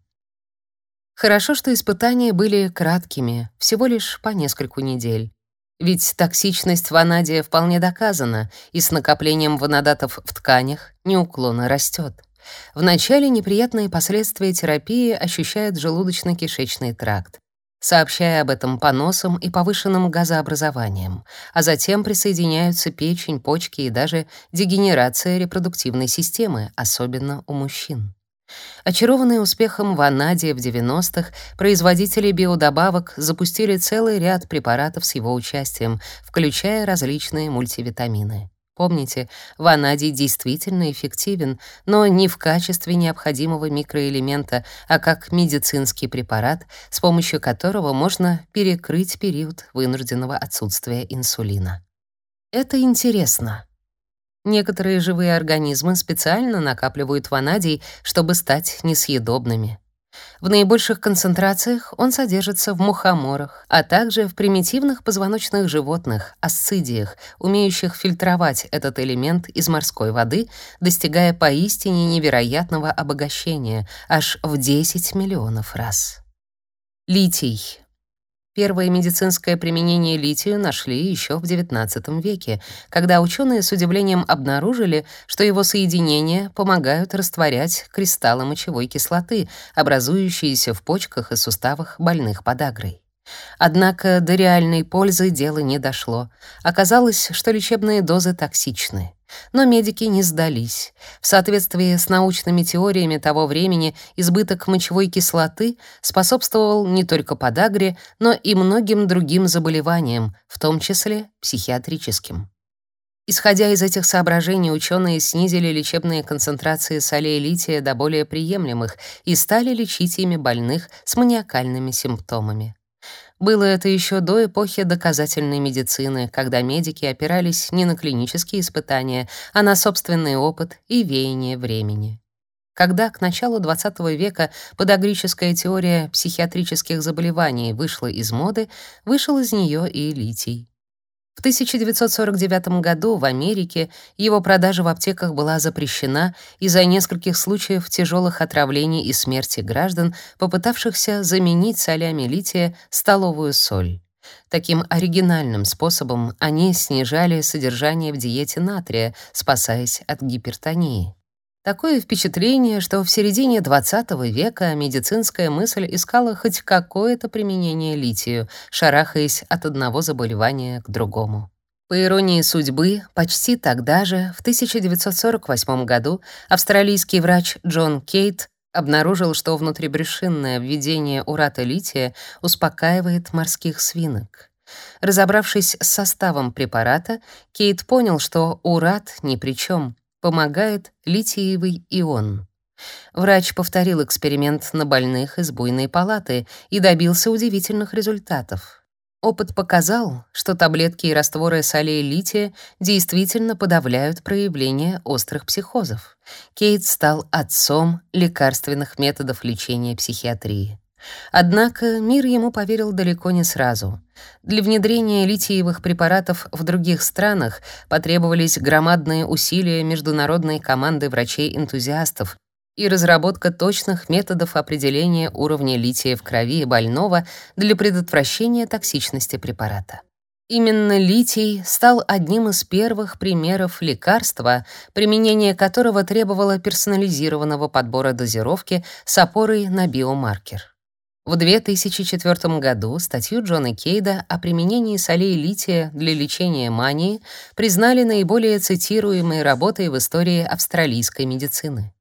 Хорошо, что испытания были краткими, всего лишь по нескольку недель. Ведь токсичность ванадия вполне доказана, и с накоплением ванадатов в тканях неуклонно растет. Вначале неприятные последствия терапии ощущает желудочно-кишечный тракт, сообщая об этом поносом и повышенным газообразованием, а затем присоединяются печень, почки и даже дегенерация репродуктивной системы, особенно у мужчин. Очарованные успехом ванадия в 90-х, производители биодобавок запустили целый ряд препаратов с его участием, включая различные мультивитамины. Помните, ванадий действительно эффективен, но не в качестве необходимого микроэлемента, а как медицинский препарат, с помощью которого можно перекрыть период вынужденного отсутствия инсулина. Это интересно. Некоторые живые организмы специально накапливают ванадий, чтобы стать несъедобными. В наибольших концентрациях он содержится в мухоморах, а также в примитивных позвоночных животных, асцидиях, умеющих фильтровать этот элемент из морской воды, достигая поистине невероятного обогащения аж в 10 миллионов раз. Литий Первое медицинское применение литию нашли еще в XIX веке, когда ученые с удивлением обнаружили, что его соединения помогают растворять кристаллы мочевой кислоты, образующиеся в почках и суставах больных подагрой. Однако до реальной пользы дело не дошло. Оказалось, что лечебные дозы токсичны. Но медики не сдались. В соответствии с научными теориями того времени избыток мочевой кислоты способствовал не только подагре, но и многим другим заболеваниям, в том числе психиатрическим. Исходя из этих соображений, ученые снизили лечебные концентрации солей лития до более приемлемых и стали лечить ими больных с маниакальными симптомами. Было это еще до эпохи доказательной медицины, когда медики опирались не на клинические испытания, а на собственный опыт и веяние времени. Когда к началу XX века подагрическая теория психиатрических заболеваний вышла из моды, вышел из нее и литий. В 1949 году в Америке его продажа в аптеках была запрещена из-за нескольких случаев тяжелых отравлений и смерти граждан, попытавшихся заменить солями лития столовую соль. Таким оригинальным способом они снижали содержание в диете натрия, спасаясь от гипертонии. Такое впечатление, что в середине XX века медицинская мысль искала хоть какое-то применение литию, шарахаясь от одного заболевания к другому. По иронии судьбы, почти тогда же, в 1948 году, австралийский врач Джон Кейт обнаружил, что внутрибрюшинное введение урата лития успокаивает морских свинок. Разобравшись с составом препарата, Кейт понял, что урат ни при чем помогает литиевый ион. Врач повторил эксперимент на больных из буйной палаты и добился удивительных результатов. Опыт показал, что таблетки и растворы солей лития действительно подавляют проявление острых психозов. Кейт стал отцом лекарственных методов лечения психиатрии. Однако мир ему поверил далеко не сразу. Для внедрения литиевых препаратов в других странах потребовались громадные усилия международной команды врачей-энтузиастов и разработка точных методов определения уровня лития в крови больного для предотвращения токсичности препарата. Именно литий стал одним из первых примеров лекарства, применение которого требовало персонализированного подбора дозировки с опорой на биомаркер. В 2004 году статью Джона Кейда о применении солей лития для лечения мании признали наиболее цитируемой работой в истории австралийской медицины.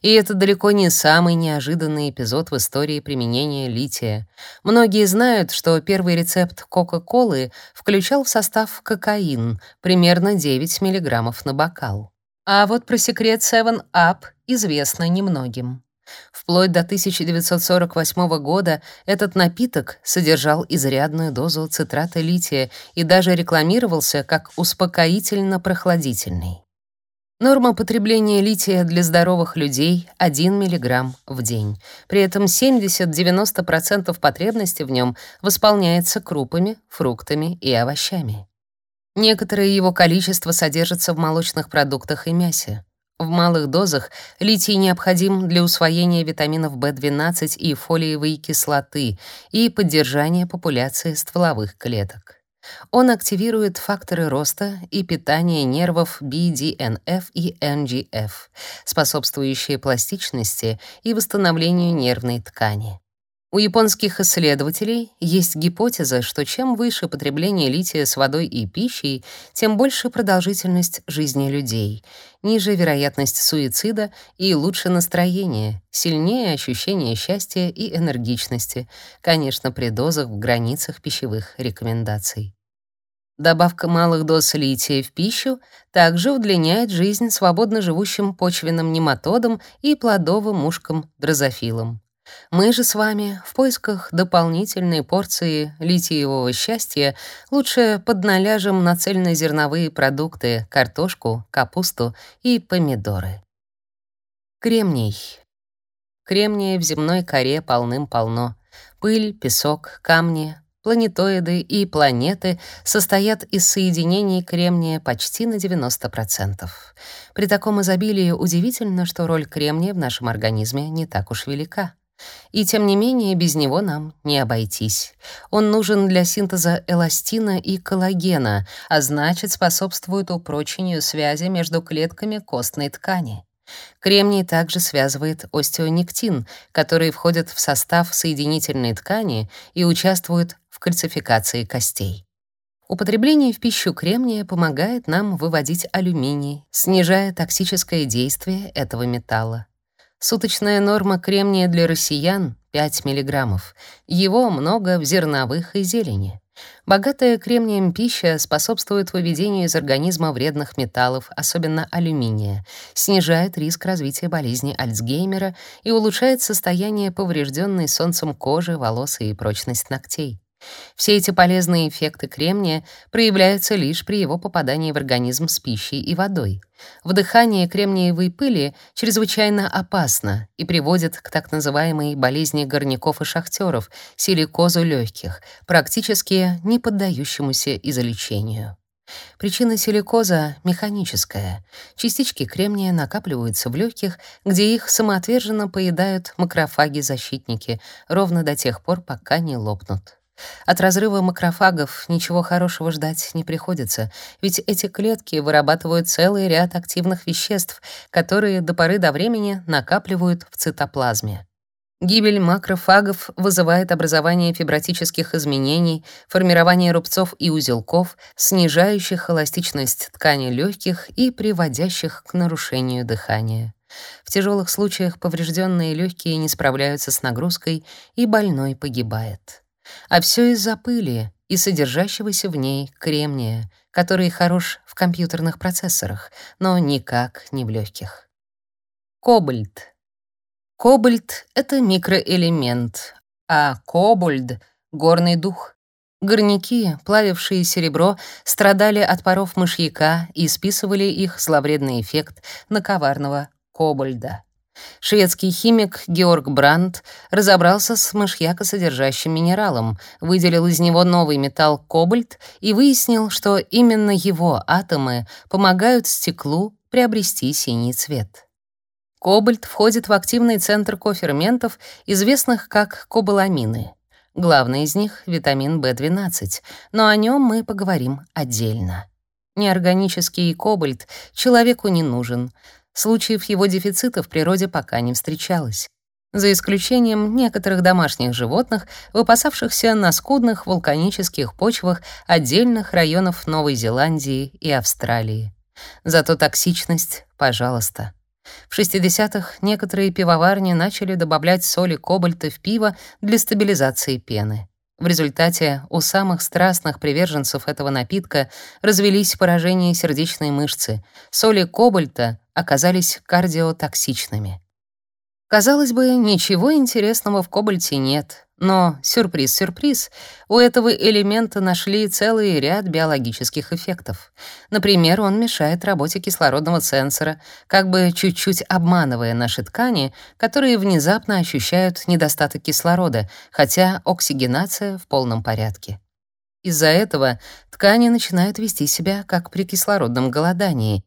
И это далеко не самый неожиданный эпизод в истории применения лития. Многие знают, что первый рецепт Кока-Колы включал в состав кокаин, примерно 9 мг на бокал. А вот про секрет 7-Up известно немногим. Вплоть до 1948 года этот напиток содержал изрядную дозу цитрата лития и даже рекламировался как успокоительно-прохладительный. Норма потребления лития для здоровых людей 1 мг в день. При этом 70-90% потребности в нем восполняется крупами, фруктами и овощами. Некоторое его количество содержится в молочных продуктах и мясе. В малых дозах литий необходим для усвоения витаминов В12 и фолиевой кислоты и поддержания популяции стволовых клеток. Он активирует факторы роста и питания нервов BDNF и NGF, способствующие пластичности и восстановлению нервной ткани. У японских исследователей есть гипотеза, что чем выше потребление лития с водой и пищей, тем больше продолжительность жизни людей, ниже вероятность суицида и лучше настроение, сильнее ощущение счастья и энергичности, конечно, при дозах в границах пищевых рекомендаций. Добавка малых доз лития в пищу также удлиняет жизнь свободно живущим почвенным нематодам и плодовым мушкам-дрозофилам. Мы же с вами в поисках дополнительной порции литиевого счастья лучше подналяжем на цельнозерновые продукты, картошку, капусту и помидоры. Кремний. Кремния в земной коре полным-полно. Пыль, песок, камни, планетоиды и планеты состоят из соединений кремния почти на 90%. При таком изобилии удивительно, что роль кремния в нашем организме не так уж велика. И тем не менее без него нам не обойтись. Он нужен для синтеза эластина и коллагена, а значит способствует упрочению связи между клетками костной ткани. Кремний также связывает остеонектин, который входит в состав соединительной ткани и участвует в кальцификации костей. Употребление в пищу кремния помогает нам выводить алюминий, снижая токсическое действие этого металла. Суточная норма кремния для россиян — 5 мг. Его много в зерновых и зелени. Богатая кремнием пища способствует выведению из организма вредных металлов, особенно алюминия, снижает риск развития болезни Альцгеймера и улучшает состояние поврежденной солнцем кожи, волос и прочность ногтей. Все эти полезные эффекты кремния проявляются лишь при его попадании в организм с пищей и водой. Вдыхание кремниевой пыли чрезвычайно опасно и приводит к так называемой болезни горняков и шахтеров, силикозу легких, практически не поддающемуся излечению. Причина силикоза механическая. Частички кремния накапливаются в легких, где их самоотверженно поедают макрофаги-защитники, ровно до тех пор, пока не лопнут. От разрыва макрофагов ничего хорошего ждать не приходится, ведь эти клетки вырабатывают целый ряд активных веществ, которые до поры до времени накапливают в цитоплазме. Гибель макрофагов вызывает образование фибротических изменений, формирование рубцов и узелков, снижающих эластичность ткани легких и приводящих к нарушению дыхания. В тяжелых случаях поврежденные легкие не справляются с нагрузкой, и больной погибает. А все из-за пыли и содержащегося в ней кремния, который хорош в компьютерных процессорах, но никак не в легких. Кобальт. Кобальт — это микроэлемент, а кобальд — горный дух. Горняки, плавившие серебро, страдали от паров мышьяка и списывали их зловредный эффект на коварного кобальда. Шведский химик Георг Брандт разобрался с мышьякосодержащим минералом, выделил из него новый металл кобальт и выяснил, что именно его атомы помогают стеклу приобрести синий цвет. Кобальт входит в активный центр коферментов, известных как кобаламины. Главный из них — витамин В12, но о нем мы поговорим отдельно. Неорганический кобальт человеку не нужен. Случаев его дефицита в природе пока не встречалось. За исключением некоторых домашних животных, выпасавшихся на скудных вулканических почвах отдельных районов Новой Зеландии и Австралии. Зато токсичность, пожалуйста. В 60-х некоторые пивоварни начали добавлять соли кобальта в пиво для стабилизации пены. В результате у самых страстных приверженцев этого напитка развелись поражения сердечной мышцы. Соли кобальта оказались кардиотоксичными. Казалось бы, ничего интересного в кобальте нет, но сюрприз-сюрприз, у этого элемента нашли целый ряд биологических эффектов. Например, он мешает работе кислородного сенсора, как бы чуть-чуть обманывая наши ткани, которые внезапно ощущают недостаток кислорода, хотя оксигенация в полном порядке. Из-за этого ткани начинают вести себя как при кислородном голодании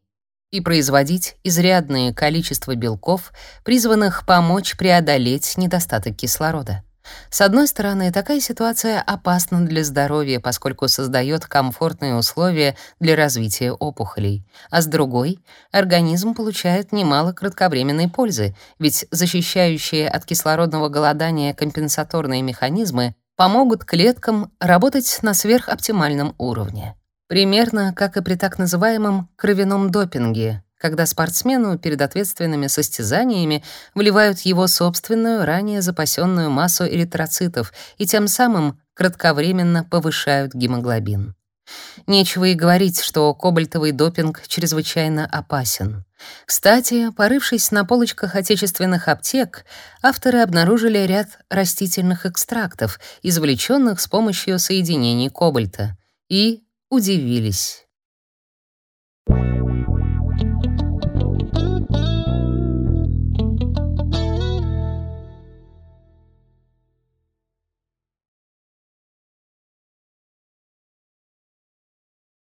и производить изрядное количество белков, призванных помочь преодолеть недостаток кислорода. С одной стороны, такая ситуация опасна для здоровья, поскольку создает комфортные условия для развития опухолей, а с другой, организм получает немало кратковременной пользы, ведь защищающие от кислородного голодания компенсаторные механизмы помогут клеткам работать на сверхоптимальном уровне. Примерно как и при так называемом кровяном допинге, когда спортсмену перед ответственными состязаниями вливают его собственную, ранее запасенную массу эритроцитов и тем самым кратковременно повышают гемоглобин. Нечего и говорить, что кобальтовый допинг чрезвычайно опасен. Кстати, порывшись на полочках отечественных аптек, авторы обнаружили ряд растительных экстрактов, извлеченных с помощью соединений кобальта, и удивились.